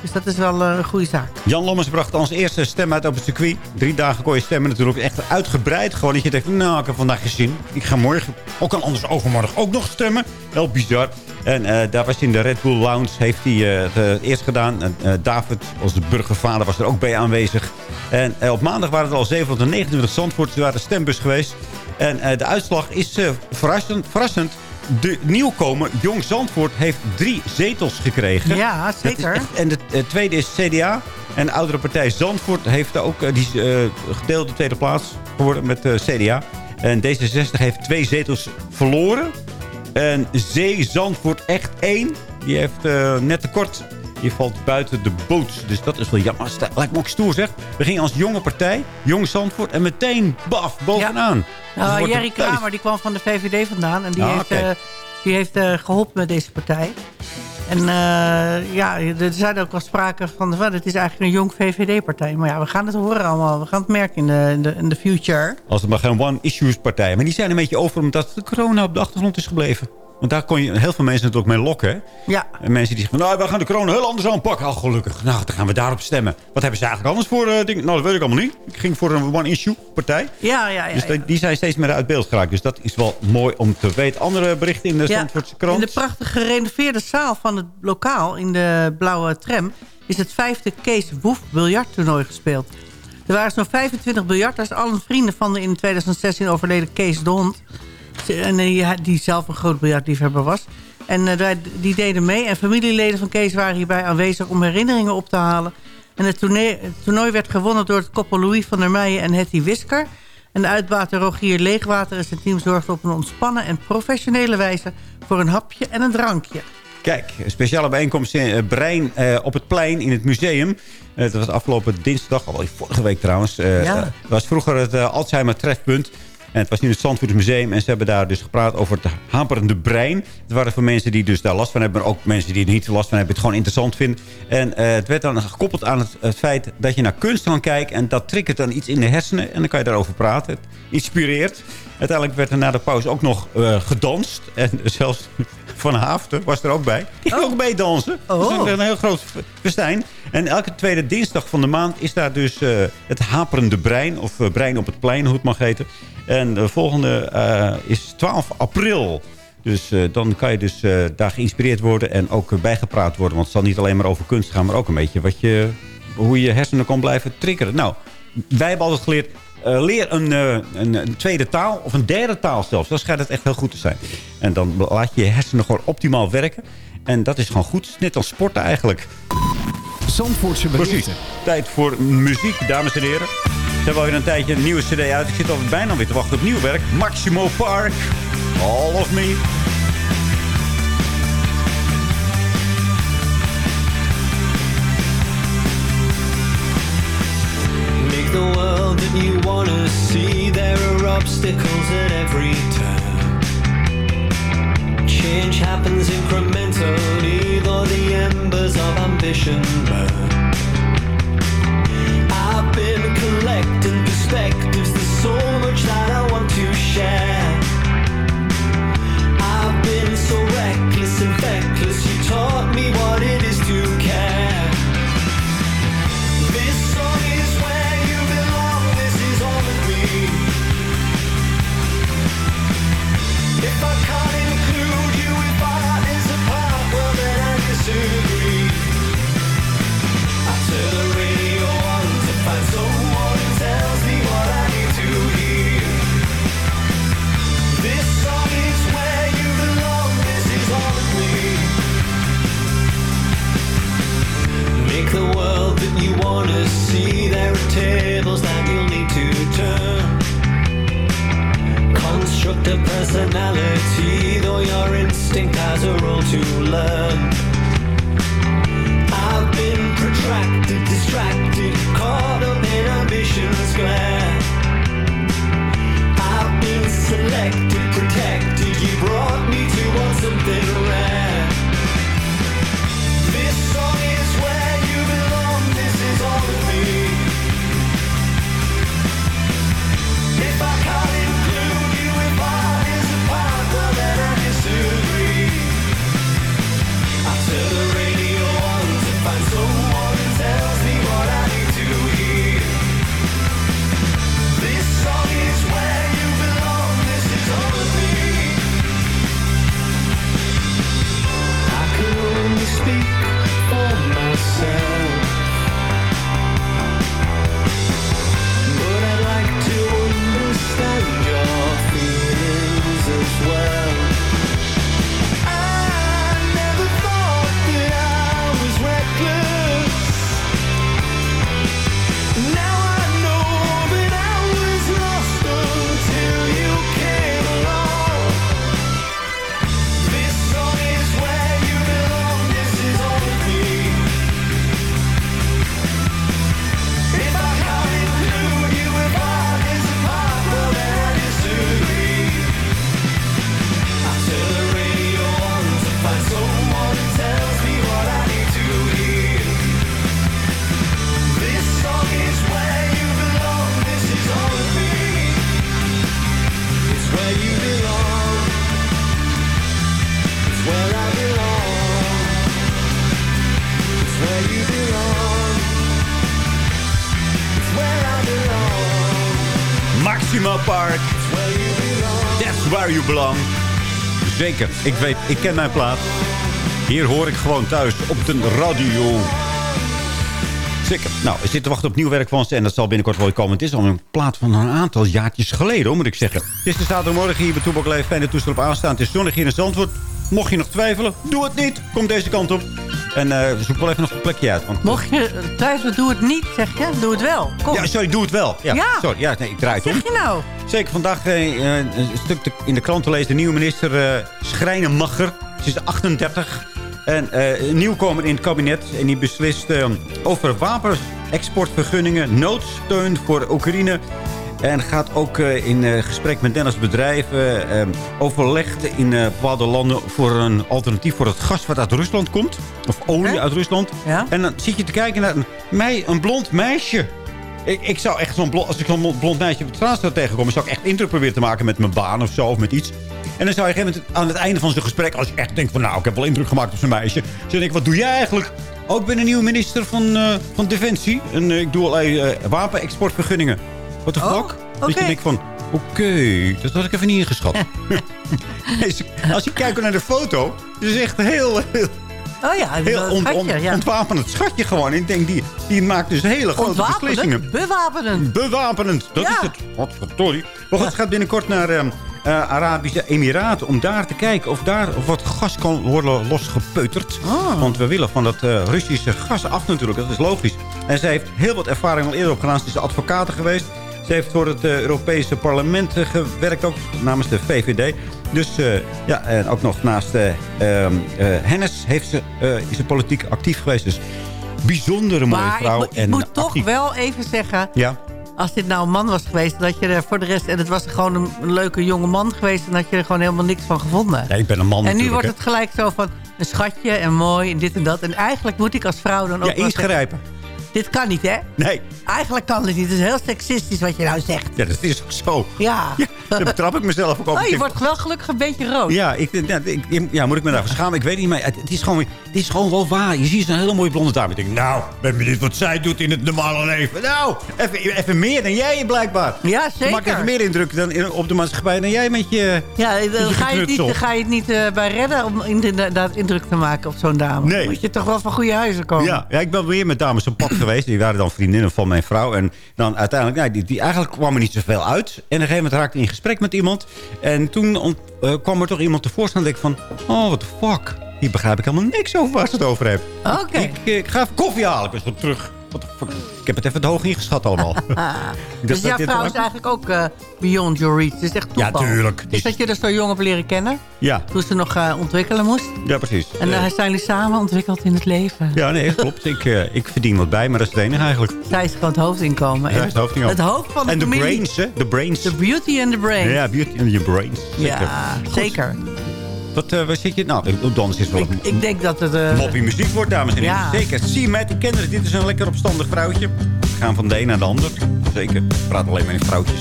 Dus dat is wel een goede zaak. Jan Lommers bracht ons eerste stem uit op het circuit. Drie dagen kon je stemmen natuurlijk. Echt uitgebreid. Gewoon dat je denkt, nou, ik heb vandaag gezien. Ik ga morgen, ook al anders overmorgen, ook nog stemmen. Heel bizar. En uh, daar was hij in de Red Bull Lounge. Heeft hij het eerst gedaan. En, David, onze burgervader, was er ook bij aanwezig. En op maandag waren er al 729 Zandvoorters. Er waren de stembus geweest. En de uitslag is verrassend. verrassend de nieuwkomer Jong Zandvoort heeft drie zetels gekregen. Ja, zeker. En de, de, tweede is CDA. En de oudere partij Zandvoort heeft ook uh, die uh, gedeelde tweede plaats geworden met uh, CDA. En D66 heeft twee zetels verloren. En Zee Zandvoort echt één. Die heeft net tekort. Die valt buiten de boot. Dus dat is wel jammer. Lijkt me ook stoer zeg. We gingen als jonge partij, Jong Zandvoort. En meteen, baf, bovenaan. Ja. Nou, Jerry Kramer die kwam van de VVD vandaan. En die Ah, heeft, oké. uh, die heeft uh, geholpen met deze partij. En eh, ja, er zijn ook wel sprake van... van, het is eigenlijk een jong VVD-partij. Maar ja, we gaan het horen allemaal. We gaan het merken in de, in de, in de future. Als het maar geen one-issues-partij. Maar die zijn een beetje over omdat de corona op de achtergrond is gebleven. Want daar kon je heel veel mensen natuurlijk mee lokken. hè? Ja. En mensen die zeggen, van, nou, we gaan de corona heel anders aanpakken. Oh, gelukkig. Nou, dan gaan we daarop stemmen. Wat hebben ze eigenlijk anders voor eh, dingen? Nou, dat weet ik allemaal niet. Ik ging voor een one-issue-partij. Ja, ja, ja. Dus ja. die- die zijn steeds meer uit beeld geraakt. Dus dat is wel mooi om te weten. Andere berichten in de Ja, Zandvoortse krant? In de prachtig gerenoveerde zaal van het lokaal in de blauwe tram... is het vijfde Kees Woef biljarttoernooi gespeeld. Er waren zo'n 25 biljarters, allen vrienden van de in 2016 overleden Kees de Hond. En die, die zelf een groot biljartliefhebber was. En eh, die deden mee. En familieleden van Kees waren hierbij aanwezig om herinneringen op te halen. En het toernooi, het toernooi werd gewonnen door het koppel Louis van der Meijen en Hetty Wisker. En de uitbater Rogier Leegwater en zijn team zorgden op een ontspannen en professionele wijze voor een hapje en een drankje. Kijk, een speciale bijeenkomst in eh, Brein eh, op het plein in het museum. Eh, dat was afgelopen dinsdag, al vorige week trouwens. Eh, Ja. eh, Het was vroeger het eh, Alzheimer trefpunt. En het was nu het Zandvoort Museum. En ze hebben daar dus gepraat over het haperende brein. Het waren voor mensen die dus daar last van hebben. Maar ook mensen die er niet last van hebben. Het gewoon interessant vinden. En eh, het werd dan gekoppeld aan het, feit dat je naar kunst kan kijken. En dat triggert dan iets in de hersenen. En dan kan je daarover praten. Het inspireert. Uiteindelijk werd er na de pauze ook nog eh, gedanst. En zelfs Van Haften was er ook bij. Die ging ook mee dansen. Oh. Dat is een heel groot festijn. En elke tweede dinsdag van de maand is daar dus eh, het haperende brein. Of eh, brein op het plein, hoe het mag heten. En de volgende is 12 april. Dus dan kan je dus daar geïnspireerd worden en ook bijgepraat worden. Want het zal niet alleen maar over kunst gaan, maar ook een beetje wat je, hoe je je hersenen kan blijven triggeren. Nou, wij hebben altijd geleerd, eh, leer een, eh, een, een tweede taal of een derde taal zelfs. Dan schijnt het echt heel goed te zijn. En dan laat je je hersenen gewoon optimaal werken. En dat is gewoon goed. Net als sporten eigenlijk. Zandvoortse. Precies. Tijd voor muziek, dames en heren. Ze hebben alweer een tijdje een nieuwe cd uit. Ik zit al bijna weer te wachten op nieuw werk. Maximo Park. All of me. You wanna see. There are obstacles at every turn. Change happens incrementally, though the embers of ambition burn. I've been collecting perspectives. There's so much that I want to share. I've been so reckless and feckless. You taught me what it is tables that you'll need to turn. Construct a personality, though your instinct has a role to learn. I've been protracted, distracted, caught up in ambition's glare. I've been selected, protected. You brought me to want something rare. Ik weet, ik ken mijn plaats. Hier hoor ik gewoon thuis op de radio. Zeker. Nou, we zitten te wachten op nieuw werk van ze. En dat zal binnenkort wel komen. Het is al een plaat van een aantal jaartjes geleden, moet ik zeggen. Het is de zaterdagmorgen hier bij Toebak Leef. Fijne toestel op aanstaan. Het is zonnig hier in Zandvoort. Mocht je nog twijfelen, doe het niet. Kom deze kant op. En eh zoek wel even nog een plekje uit. Want... Mocht je twijfelen, doe het niet, zeg je. Doe het wel. Kom. Ja, sorry, doe het wel. Ja, Ja. sorry. Ja, nee, ik draai het Wat om. zeg je nou? Zeker vandaag eh, eh, een stuk te- in de krant te lezen. De nieuwe minister eh Schrijnemacher. Ze is 38. En eh, nieuwkomer in het kabinet. En die beslist over wapenexportvergunningen. Noodsteun voor Oekraïne. En gaat ook eh, in eh, gesprek met Nederlandse bedrijven. eh, overlegd in eh, bepaalde landen voor een alternatief voor het gas wat uit Rusland komt. Of olie uit Rusland. En dan zit je te kijken naar een, mei, een blond meisje. Ik, ik zou echt zo'n blond, als ik zo'n blond meisje op het straat zou tegenkomen, zou ik echt indruk proberen te maken met mijn baan of zo, of met iets. En dan zou je op een gegeven moment aan het einde van zo'n gesprek, als je echt denkt van nou, ik heb wel indruk gemaakt op zo'n meisje. Dan denk ik, wat doe jij eigenlijk? Ook ik ben een nieuwe minister van, van Defensie. En ik doe allerlei eh, wapenexportvergunningen. What the fuck? Dat je oké. denkt van, oké, dat had ik even niet ingeschat. Ze- als je kijkt naar de foto, het is echt heel, heel, Oh ja, heel ja. ontwapenend schatje gewoon. Ik denk, die, die maakt dus hele grote Ontwapenend, beslissingen. bewapenend. Bewapenend, dat Ja. is het. Godverdorie. Maar goed, het gaat binnenkort naar ehm, eh, Arabische Emiraten... om daar te kijken of daar wat gas kan worden losgepeuterd. Ah. Want we willen van dat eh, Russische gas af natuurlijk. Dat is logisch. En zij heeft heel wat ervaring al eerder opgedaan. Ze is advocaat geweest. Ze heeft voor het eh, Europese parlement eh, gewerkt, ook namens de VVD. Dus eh, ja, en ook nog naast eh, Hennis heeft ze, is ze politiek actief geweest. Dus bijzondere mooie Maar vrouw. moet- ik en moet toch actief. wel even zeggen... Ja. Als dit nou een man was geweest, dat je er voor de rest... en het was gewoon een, leuke jonge man geweest... en dat je er gewoon helemaal niks van gevonden. Nee, ik ben een man en nu wordt het gelijk zo van een schatje en mooi en dit en dat. En eigenlijk moet ik als vrouw dan ook Ja, zeggen, ingrijpen. Dit kan niet, hè? Nee. Eigenlijk kan dit niet. Het is heel seksistisch wat je nou zegt. Ja, dat is ook zo. Ja. Daar betrap ik mezelf ook op. Oh, je wordt wel gelukkig een beetje rood. Ja, ik, ja, ik, ja, moet ik me daarvoor schamen? Ik weet niet, maar het, het is gewoon, het is gewoon wel waar. Je ziet zo'n hele mooie blonde dame. Ik denk, nou, ben benieuwd wat zij doet in het normale leven. Nou, even, even meer dan jij blijkbaar. Ja, Je zeker. maakt even meer indruk dan in- op de maatschappij dan jij met je Ja, dan ga je het niet, dan ga je het niet bij redden om inderdaad indruk te maken op zo'n dame. Nee. Moet je toch wel van goede huizen komen. Ja, ja, ik ben weer met dames op pad geweest. Die waren dan vriendinnen van mijn vrouw. En dan uiteindelijk, nou, die, die, eigenlijk kwam er niet zoveel uit. En op een gegeven moment raakte ik in gesprek met iemand. En toen eh, kwam er toch iemand tevoorschijn. En ik van, oh, what the fuck. Hier begrijp ik helemaal niks over waar ze het over heeft. Oké. Ik, ik, ik ga even koffie halen. Ik ben zo terug. Fuck. Ik heb het even te hoog ingeschat allemaal. Dus jouw vrouw is eigenlijk ook eh, beyond your reach. Het is echt Ja, toeval. tuurlijk. Is dat je er zo jong op leren kennen? Ja, Toen ze nog eh, ontwikkelen moest. ja, precies. En uh, zijn jullie samen ontwikkeld in het leven. ja, nee, klopt. Ik, ik verdien wat bij, maar dat is het enige eigenlijk. Zij is gewoon het hoofdinkomen. Zij is het hoofdinkomen. Het hoofd van de En de brains, hè? De brains. The beauty and the brain. Ja, beauty in your brains. Zeker. Ja, zeker. Wat, eh, waar zit je? Nou, dan is het wel een Ik denk dat het... eh, moppie muziek wordt, dames en heren. Ja. Zeker. See Matt, die kennen het. Dit is een lekker opstandig vrouwtje. We gaan van de een naar de ander. Zeker. Ik praat alleen maar in vrouwtjes.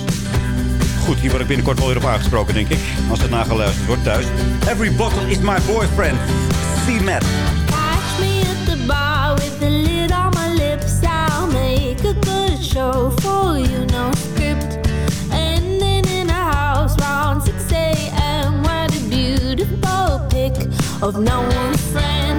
Goed, hier word ik binnenkort wel weer op aangesproken, denk ik. Als het nageluisterd wordt thuis. Every bottle is my boyfriend. See Matt. Catch me at the bar with the lid on my lips. I'll make a good show for you, no script. Ending in a house round 6 a.m. Beautiful pic of no one's friend.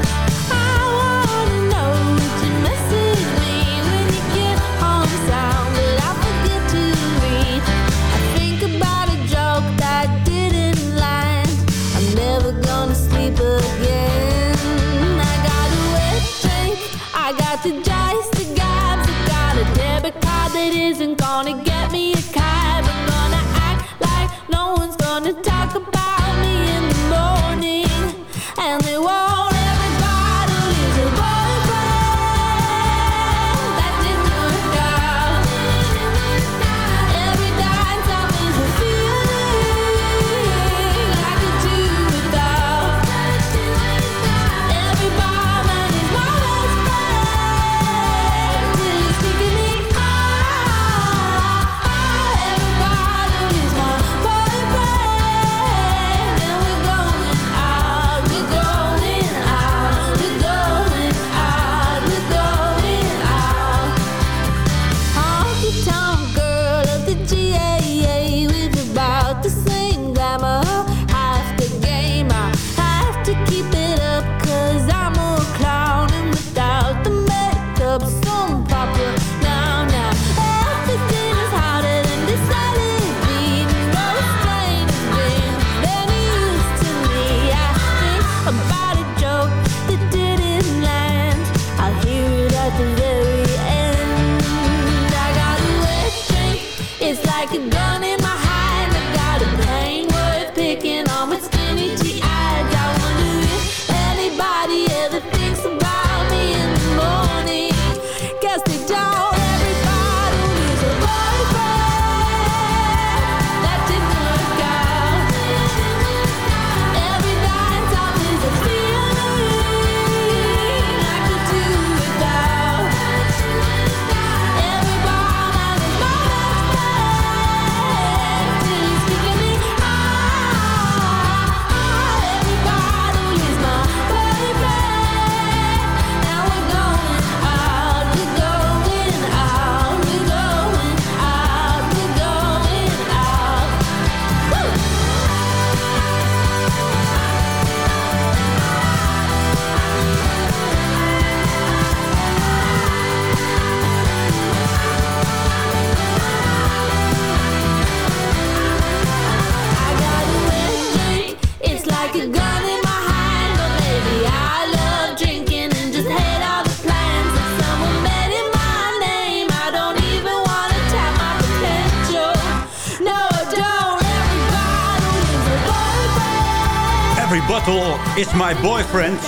Is my boyfriend.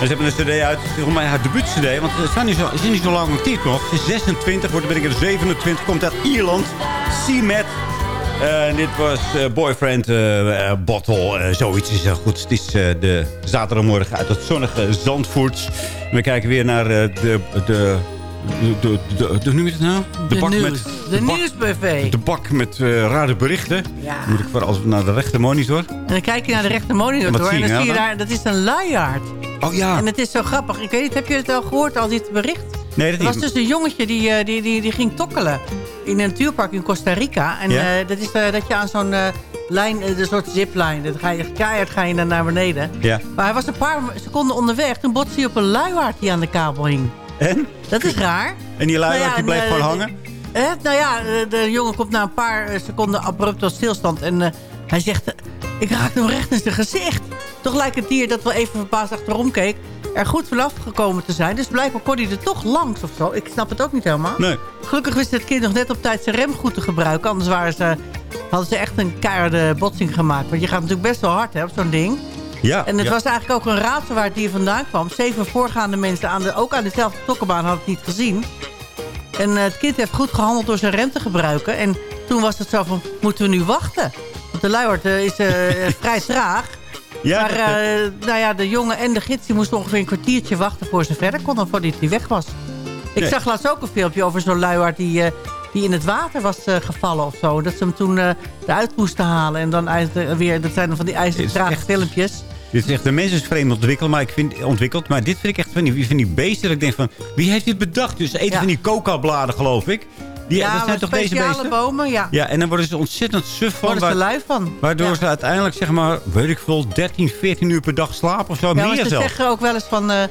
En ze hebben een cd uit, volgens mij haar debuut-cd. Want ze zijn niet zo, niet zo lang actief nog. Is 26, wordt ben ik er 27, komt uit Ierland. C-Met. Dit was eh, Boyfriend eh, eh, Bottle. zoiets is goed. Het is de zaterdagmorgen uit het zonnige Zandvoort. We kijken weer naar de... de de, de, de, de, het nou? De bak nieuws. met, De bak- nieuwsbuffet. De bak met eh, rare berichten. Ja. Moet ik voor als naar de rechter monitor. En dan kijk je naar de rechter monitor en dan zie je daar, dat is een luiaard. Oh ja. En het is zo grappig. Ik weet niet, heb je het al gehoord, al dit bericht? Nee, dat Er was niet. dus een jongetje die, eh, die, die, die ging tokkelen in een natuurpark in Costa Rica. En Ja? eh, dat is dat je aan zo'n lijn, een soort zipline, dat ga je, keihard ga je dan naar beneden. Ja. Maar hij was een paar seconden onderweg, toen botste hij op een luiaard die aan de kabel hing. En? Dat is raar. En die luiaard Nou ja, die bleef gewoon eh, hangen? Eh, nou ja, eh, de jongen komt na een paar eh, seconden abrupt tot stilstand. En hij zegt, ik raakte hem recht in zijn gezicht. Toch lijkt het dier dat wel even verbaasd achterom keek... er goed vanaf gekomen te zijn. Dus blijkbaar kon hij er toch langs of zo. Ik snap het ook niet helemaal. Nee. Gelukkig wist het kind nog net op tijd zijn rem goed te gebruiken. Anders waren ze, hadden ze echt een keiharde botsing gemaakt. Want je gaat natuurlijk best wel hard hè, op zo'n ding. Ja. En het ja. was eigenlijk ook een raadsel waar het dier vandaan kwam. Zeven voorgaande mensen, aan de, ook aan dezelfde tokkenbaan, hadden het niet gezien. En eh, het kind heeft goed gehandeld door zijn rem te gebruiken. En toen was het zo van, moeten we nu wachten? Want de luiaard eh, is eh, vrij traag. Ja, maar nou ja, de jongen en de gids die moesten ongeveer een kwartiertje wachten voor ze verder konden, voordat hij weg was. Ik Nee. zag laatst ook een filmpje over zo'n luiaard die, die in het water was eh, gevallen of zo. Dat ze hem toen eh, eruit moesten halen. En dan ijzer- weer, dat zijn dan van die ijzertrage filmpjes. Dit is echt de mensensvreemd ontwikkeld, maar ik vind, ontwikkeld. Maar dit vind ik echt van die, van die beesten. Dat ik denk van, wie heeft dit bedacht? Dus eten Ja. van die coca-bladen, geloof ik. Die, ja, dat zijn toch deze beesten? bomen, ja. Ja, en dan worden ze ontzettend suf van. Worden ze waar- lui van. Waardoor Ja. ze uiteindelijk, zeg maar, weet ik veel, 13, 14 uur per dag slapen of zo. Ja, maar meer ze zeggen ook wel eens van, eh,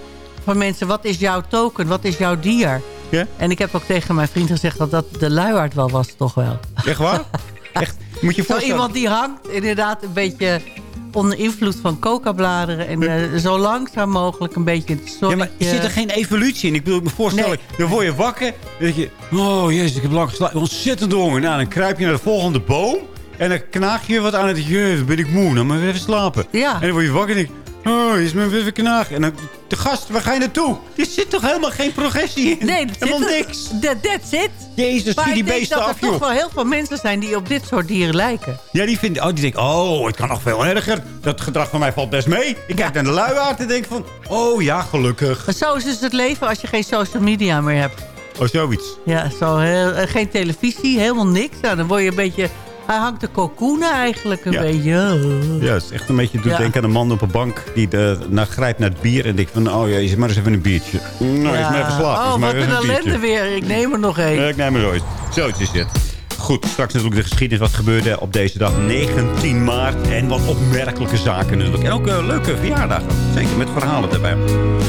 van mensen, wat is jouw token? Wat is jouw dier? Ja? En ik heb ook tegen mijn vriend gezegd dat dat de luiaard wel was, toch wel. Echt waar? Echt? Moet je je Zo voorstellen. iemand die hangt inderdaad een beetje onder invloed van coca-bladeren. En eh, zo langzaam mogelijk een beetje in het Ja, zonnetje. maar zit er geen evolutie in? Ik bedoel, ik me voorstellen, dan word je wakker. Dan denk je, oh jezus, ik heb lang geslapen. Ontzettend honger. Nou, dan kruip je naar de volgende boom. En dan knaag je wat aan het. Jezus, ben ik moe. Nou, maar even slapen. Ja. En dan word je wakker en denk oh, is me even knagen. En dan, de gast, waar ga je naartoe? Er zit toch helemaal geen progressie in? Nee, dat helemaal zit niks. Dat that's it. Jezus, Maar die ik denk beesten dat er toch wel heel veel mensen zijn die op dit soort dieren lijken. Ja, die, vinden, oh, die denken, oh, het kan nog veel erger. Dat gedrag van mij valt best mee. Ik kijk naar de luiaard en denk van, oh ja, gelukkig. Maar zo is dus het leven als je geen social media meer hebt. Oh, zoiets. Ja, zo heel, eh, geen televisie, helemaal niks. Nou, dan word je een beetje... Hij hangt de cocoenen eigenlijk een Ja. beetje. Ja, het is echt een beetje doet Ja. denken aan een man op een bank die de, naar, grijpt naar het bier en denkt van, oh jezus, maar eens even een biertje. Nou, is maar even slapen. Oh, is maar wat een ellende weer. Ik neem er nog één. Ja, ik neem er nooit. Zoiets is dit. Goed, straks natuurlijk de geschiedenis wat gebeurde op deze dag 19 maart. En wat opmerkelijke zaken natuurlijk. En ook eh, leuke verjaardagen. Zeker met verhalen erbij.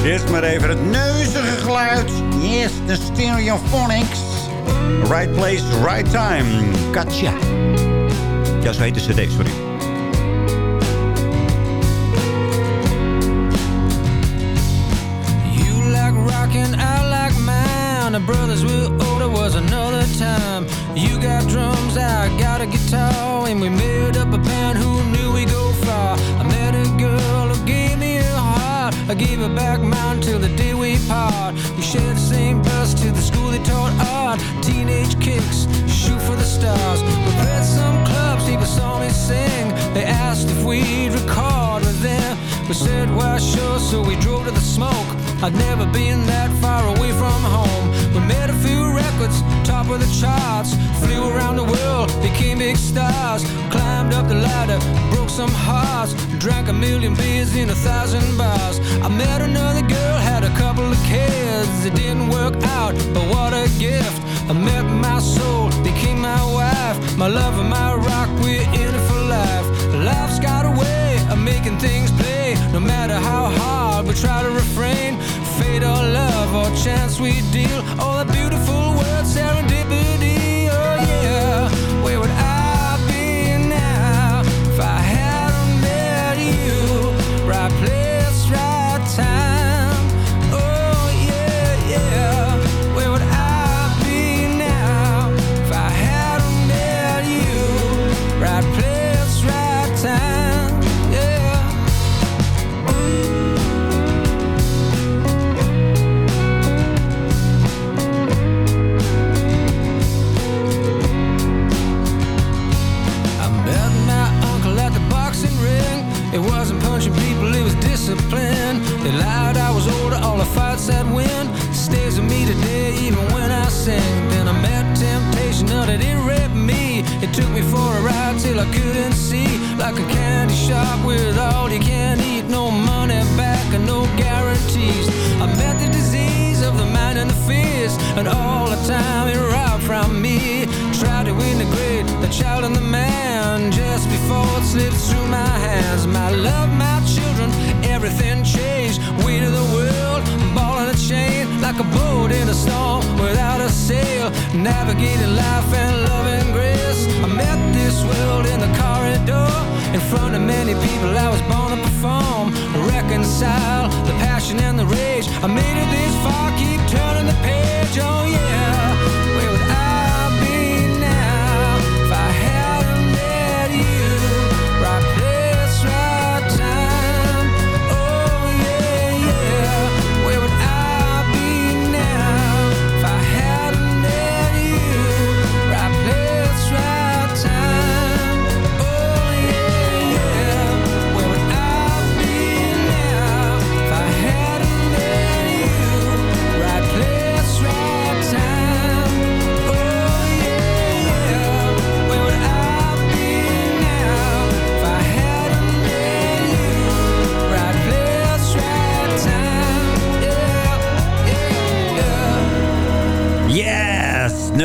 Eerst maar even het neuzige geluid. Yes, de stereophonics. Right place, right time. Katja. Ja, zo heet de cd, sorry. You like I like mine. The brothers were older, was another time. You got drums, I got a guitar, and we made up a band who knew we go far. I met a girl who gave me a heart. I gave her back mine till the day we part. We shared the same bus to the school art. Teenage kicks, shoot for the stars. We played some clubs, people saw me sing. They asked if we'd record with them. We said, why sure, so we drove to the smoke. I'd never been that far away from home. We made a few records, top of the charts. Flew around the world, became big stars. Climbed up the ladder, broke some hearts. Drank a million beers in a thousand bars. I met another girl, a couple of kids. It didn't work out, but what a gift. I met my soul, became my wife. My love and my rock, we're in it for life. Life's got a way of making things play. No matter how hard we try to refrain. Fate or love or chance we deal. All the beautiful words, serendipity.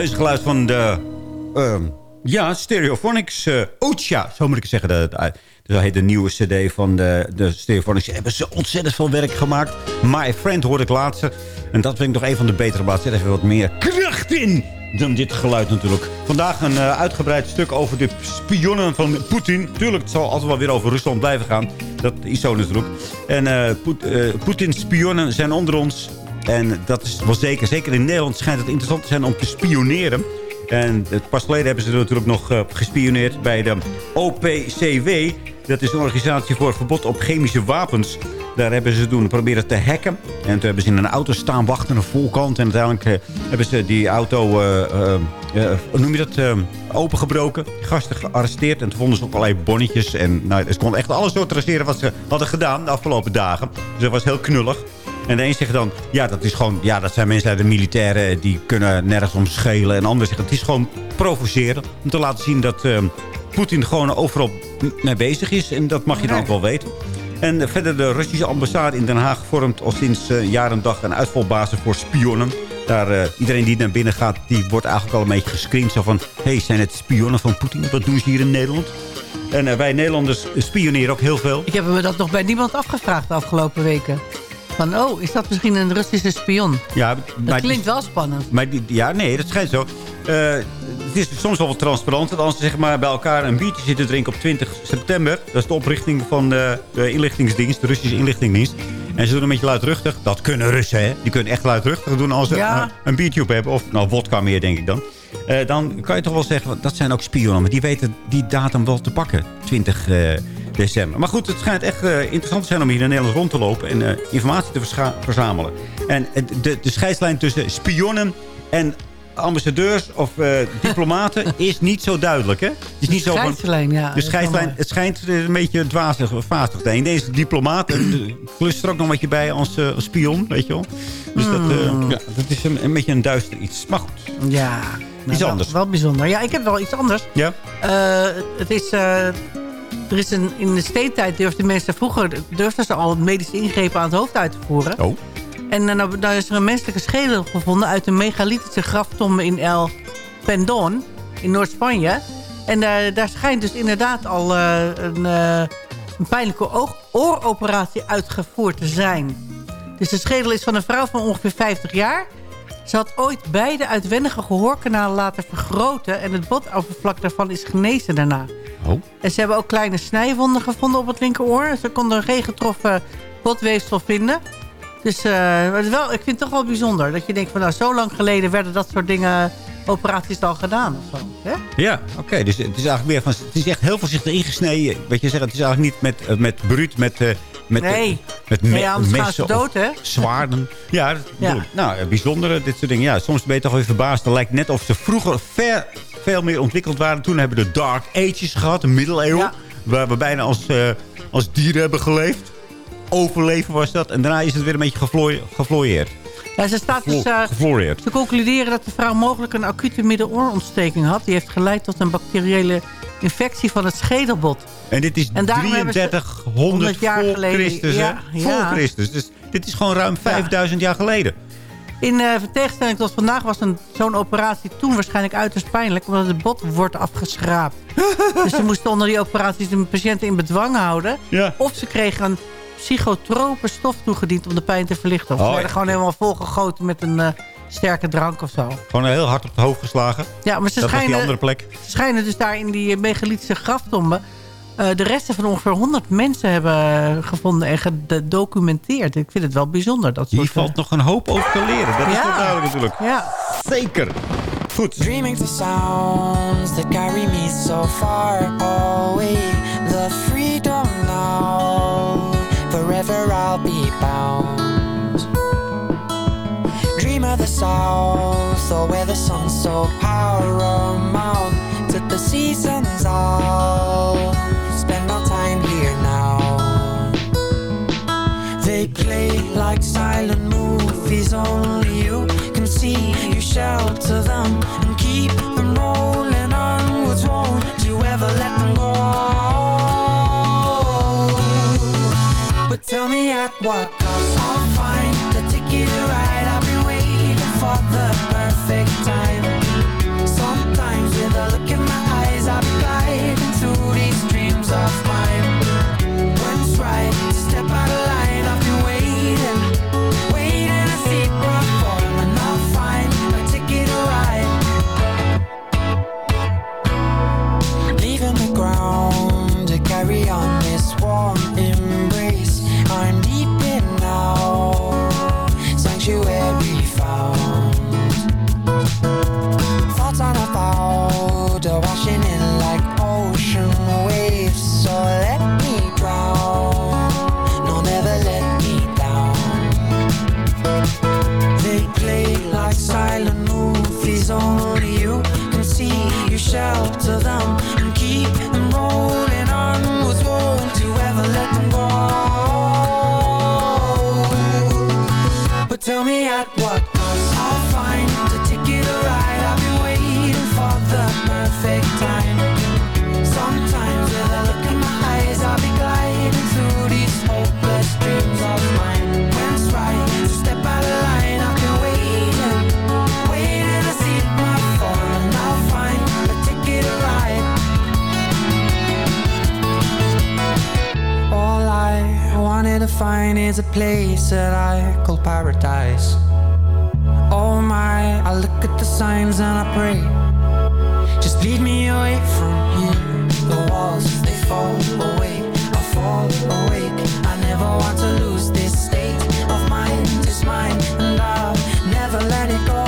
Yes! Neusgeluid van de... ehm, ja, Stereophonics. eh Ocha, zo moet ik zeggen. Dat, dat, dat heet de nieuwe cd van de, de Stereophonics. Hebben ze ontzettend veel werk gemaakt. My Friend hoorde ik laatst. En dat vind ik nog een van de betere plaatsen. Er even wat meer kracht in dan dit geluid natuurlijk. Vandaag een eh, uitgebreid stuk over de spionnen van Poetin. Tuurlijk, het zal altijd wel weer over Rusland blijven gaan. Dat is zo natuurlijk. En eh Poet- eh, Poetins spionnen zijn onder ons. En dat is wel zeker. Zeker in Nederland schijnt het interessant te zijn om te spioneren. En pas geleden hebben ze natuurlijk nog eh, gespioneerd bij de OPCW. Dat is een organisatie voor verbod op chemische wapens. Daar hebben ze toen proberen te hacken. En toen hebben ze in een auto staan wachten, een volkant. En uiteindelijk eh, hebben ze die auto, eh, noem je dat, opengebroken. Gasten gearresteerd. En toen vonden ze ook allerlei bonnetjes. En nou, ze konden echt alles zo traceren wat ze hadden gedaan de afgelopen dagen. Dus dat was heel knullig. En de een zegt dan, ja, dat is gewoon, ja, dat zijn mensen uit de militairen, die kunnen nergens om schelen. En anderen zeggen, het is gewoon provoceren. Om te laten zien dat eh, Poetin gewoon overal mee bezig is. En dat mag je dan ook wel weten. En eh, verder de Russische ambassade in Den Haag vormt al sinds eh, jaar en dag een uitvalbasis voor spionnen. Daar, eh, iedereen die naar binnen gaat, die wordt eigenlijk al een beetje gescreend. Zo van, hey, zijn het spionnen van Poetin? Wat doen ze hier in Nederland? En eh, wij Nederlanders spioneren ook heel veel. Ik heb me dat nog bij niemand afgevraagd de afgelopen weken. Van, oh, is dat misschien een Russische spion? Ja, Dat klinkt wel spannend. Maar die, ja, nee, dat schijnt zo. Eh, het is soms wel wat transparant. Want als ze zeg maar, bij elkaar een biertje zitten drinken op 20 september... dat is de oprichting van de, de inlichtingendienst, de Russische inlichtingendienst. En ze doen een beetje luidruchtig. Dat kunnen Russen, hè. Die kunnen echt luidruchtig doen als ze Ja. een biertje op hebben. Of nou, vodka meer, denk ik dan. Eh, dan kan je toch wel zeggen, dat zijn ook spionnen. Maar die weten die datum wel te pakken. 20 eh, december. Maar goed, het schijnt echt eh, interessant te zijn om hier in Nederland rond te lopen... en eh, informatie te verzamelen. En eh, de, de scheidslijn tussen spionnen en ambassadeurs of diplomaten is niet zo duidelijk, hè? Het is niet zo van... Scheidslijn, ja. De scheidslijn, het schijnt een beetje dwazig, vazig te zijn. Deze diplomaat, klust er ook nog wat je bij als als spion, weet je wel. Dus dat, Hmm. ja, dat is een, een beetje een duister iets. Maar goed, Ja. iets wel- anders. Wel bijzonder. Ja, ik heb wel iets anders. Ja? Het is... er is een, in de steentijd durfden mensen vroeger durfden ze al medische ingrepen aan het hoofd uit te voeren. Oh. En nou, nou is er een menselijke schedel gevonden uit een megalithische graftombe in El Pendon in Noord-Spanje. En daar daar schijnt dus inderdaad al eh, een, eh, een pijnlijke oog- ooroperatie uitgevoerd te zijn. Dus de schedel is van een vrouw van ongeveer 50 jaar. Ze had ooit beide uitwendige gehoorkanalen laten vergroten... en het botoppervlak daarvan is genezen daarna. Oh. En ze hebben ook kleine snijwonden gevonden op het linkeroor. Ze konden geen getroffen botweefsel vinden. Dus eh, wel, ik vind het toch wel bijzonder. Dat je denkt van nou, zo lang geleden werden dat soort dingen, operaties al gedaan. Of zo, hè? Ja, oké. Dus het is eigenlijk meer van... Het is echt heel voorzichtig ingesneden. Weet je zeggen, het is eigenlijk niet met, eh, met bruut, met... eh, met, Nee. met me- messen dood, hè? zwaarden. Ja, Ja. Nou, bijzonder eh, dit soort dingen. Ja, soms ben je toch wel even verbaasd. Het lijkt net of ze vroeger ver, veel meer ontwikkeld waren. Toen hebben we de Dark Ages gehad, de middeleeuwen. Waar we bijna als, eh, als dieren hebben geleefd. Overleven was dat. En daarna is het weer een beetje geflooieerd. Ja, ze, staat dus, eh, Gefluoreerd. ze concluderen dat de vrouw mogelijk een acute middenoorontsteking had. Die heeft geleid tot een bacteriële infectie van het schedelbot. En dit is En daarom hebben ze 3300 jaar voor geleden- Christus. hè? ja, Voor ja. Christus. Dus dit is gewoon ruim 5000 jaar geleden. In eh, tegenstelling tot vandaag was een- zo'n operatie toen waarschijnlijk uiterst pijnlijk... omdat het bot wordt afgeschraapt. dus ze moesten onder die operaties de patiënten in bedwang houden. Ja. Of ze kregen een psychotrope stof toegediend om de pijn te verlichten. Of ze Oh, werden ja. gewoon helemaal volgegoten met een eh, sterke drank of zo. Gewoon heel hard op het hoofd geslagen. Ja, maar ze dat was die schijnen, andere plek. ze schijnen dus daar in die megalithische graftomben... eh, de resten van ongeveer 100 mensen hebben gevonden en gedocumenteerd. Ik vind het wel bijzonder. Dat Hier soort, valt nog een hoop over te leren. Dat is Ja. wel duidelijk natuurlijk. Ja. Zeker. Goed. Dreaming to sounds that carry me so far away. The freedom now, forever I'll be bound. Dream of the south, or where the sun's so paramount. Took the seasons out, They play like silent movies, only you can see. You shelter them and keep them rolling onwards. Won't you ever let them go? But tell me at what cost I'll find the ticket to ride. I've been waiting for the perfect time. Sometimes with a look in my eyes, I'll be gliding through these dreams of mine. Is a place that I call paradise. Oh my, I look at the signs and I pray. Just lead me away from here. The walls, they fall away. I fall awake. I never want to lose this state of mind. It's mine, and I'll never let it go.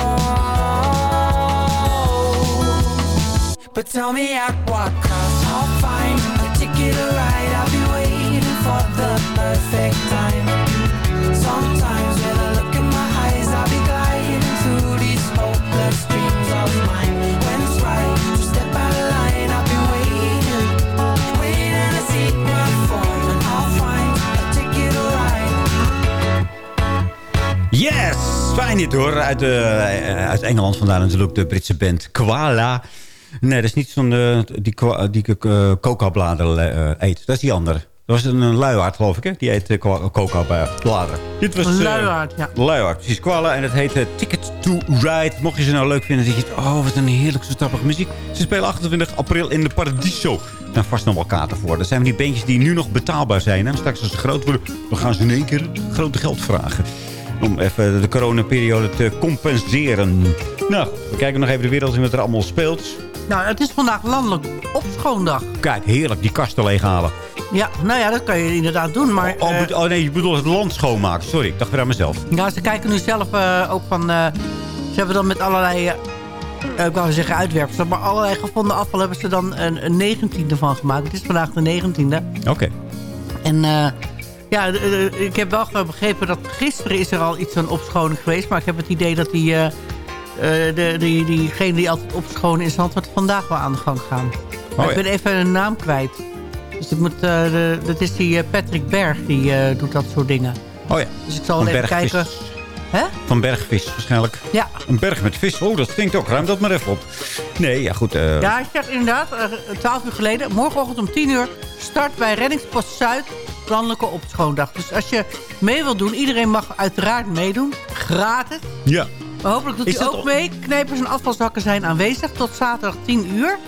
But tell me at what Fijn dit hoor. Uit, eh, uit Engeland vandaan natuurlijk de Britse band Koala. Nee, dat is niet zo'n eh, die, die uh, coca-bladeren eet. Dat is die andere. Dat was een, een luiaard, geloof ik, hè? Die eet uh, coca-bladeren. Dit was... Een luiaard, ja. Luiaard, precies. Koala. En het heet Ticket to Ride. Mocht je ze nou leuk vinden, dan zeg je... Oh, wat een heerlijke, stappige muziek. Ze spelen 28 april in de Paradiso. Daar vast nog wel kaarten voor. Dat zijn die bandjes die nu nog betaalbaar zijn. Hè? Straks als ze groot worden, dan gaan ze in één keer grote geld vragen. Om even de coronaperiode te compenseren. Nou, we kijken nog even de wereld in wat er allemaal speelt. Nou, het is vandaag landelijk opschoondag. Kijk, heerlijk, die kasten leeghalen. Ja, nou ja, dat kan je inderdaad doen. Maar, Oh, eh, bedo- oh nee, je bedoelt het land schoonmaken. Sorry, ik dacht weer aan mezelf. Ja, ze kijken nu zelf eh, ook van... eh, ze hebben dan met allerlei... eh, ik wou zeggen uitwerpselen, maar allerlei gevonden afval hebben ze dan een, 19e van gemaakt. Het is vandaag de 19e. Oké. En eh, ja, eh, eh, ik heb wel begrepen dat gisteren is er al iets van opschoning geweest. Maar ik heb het idee dat die, eh, de, die, diegene die altijd opschonen in Zandvoort vandaag wel aan de gang gaan. Maar Oh, ik ben even een naam kwijt. Dus ik moet, de, dat is die Patrick Berg, die doet dat soort dingen. Oh ja. Dus ik zal Van even Bergvis. kijken. Hè? Van bergvis waarschijnlijk. Ja. Een berg met vis. Oh, dat stinkt ook. Ruim dat maar even op. Nee, ja goed. Ja, ik zeg inderdaad, 12 uur geleden. Morgenochtend om 10 uur start bij Reddingspost Zuid landelijke opschoondag. Dus als je mee wilt doen, iedereen mag uiteraard meedoen. Gratis. Ja. Maar hopelijk doet hij ook mee. Knijpers en afvalzakken zijn aanwezig tot zaterdag 10 uur.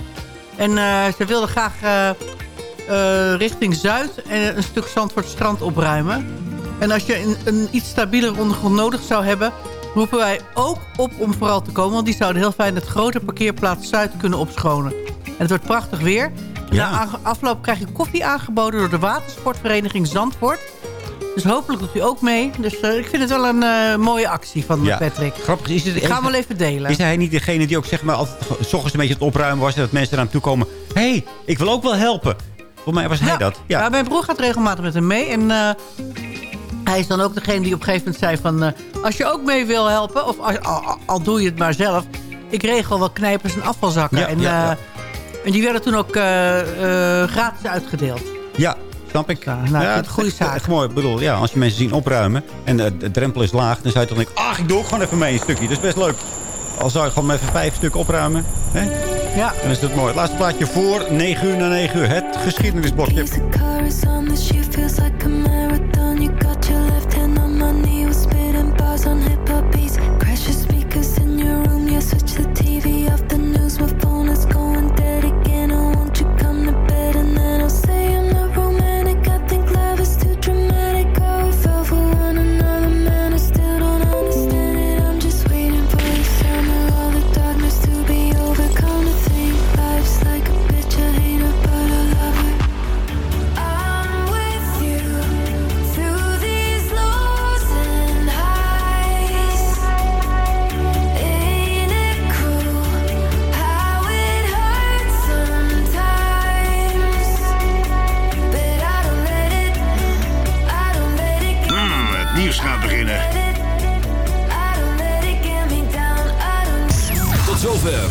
En eh, ze wilden graag eh, eh, richting Zuid en een stuk Zandvoort strand opruimen. En als je een, een iets stabieler ondergrond nodig zou hebben... roepen wij ook op om vooral te komen. Want die zouden heel fijn het grote parkeerplaats Zuid kunnen opschonen. En het wordt prachtig weer. Ja. Na afloop krijg je koffie aangeboden door de watersportvereniging Zandvoort. Dus hopelijk doet u ook mee. Dus eh, ik vind het wel een eh, mooie actie van Ja. Patrick. Grappig is het. Ik ga hem wel even delen. Is hij niet degene die ook zeg maar altijd s ochtends een beetje het opruimen was en dat mensen hem toe komen? Hé, hey, ik wil ook wel helpen. Volgens mij was hij dat. Ja. Ja, mijn broer gaat regelmatig met hem mee. En eh, hij is dan ook degene die op een gegeven moment zei van... als je ook mee wil helpen, of als- al, al doe je het maar zelf... ik regel wel knijpers en afvalzakken. Ja, en, en die werden toen ook eh, eh, gratis uitgedeeld. Ja, snap ik. nou, ik vind het goede is echt- zaak. Echt mooi. Ik bedoel, ja, als je mensen zien opruimen en eh, de drempel is laag, dan zou je toch denken, ach, ik doe ook gewoon even mee een stukje. Dat is best leuk. Al zou je gewoon even vijf stukken opruimen. Hè? Ja. Dan is het mooi. Het laatste plaatje voor 9 uur na 9 uur. Het geschiedenisblokje. car is on the she feels like a marathon. You got your left hand on my knee, we're spitting bars on hip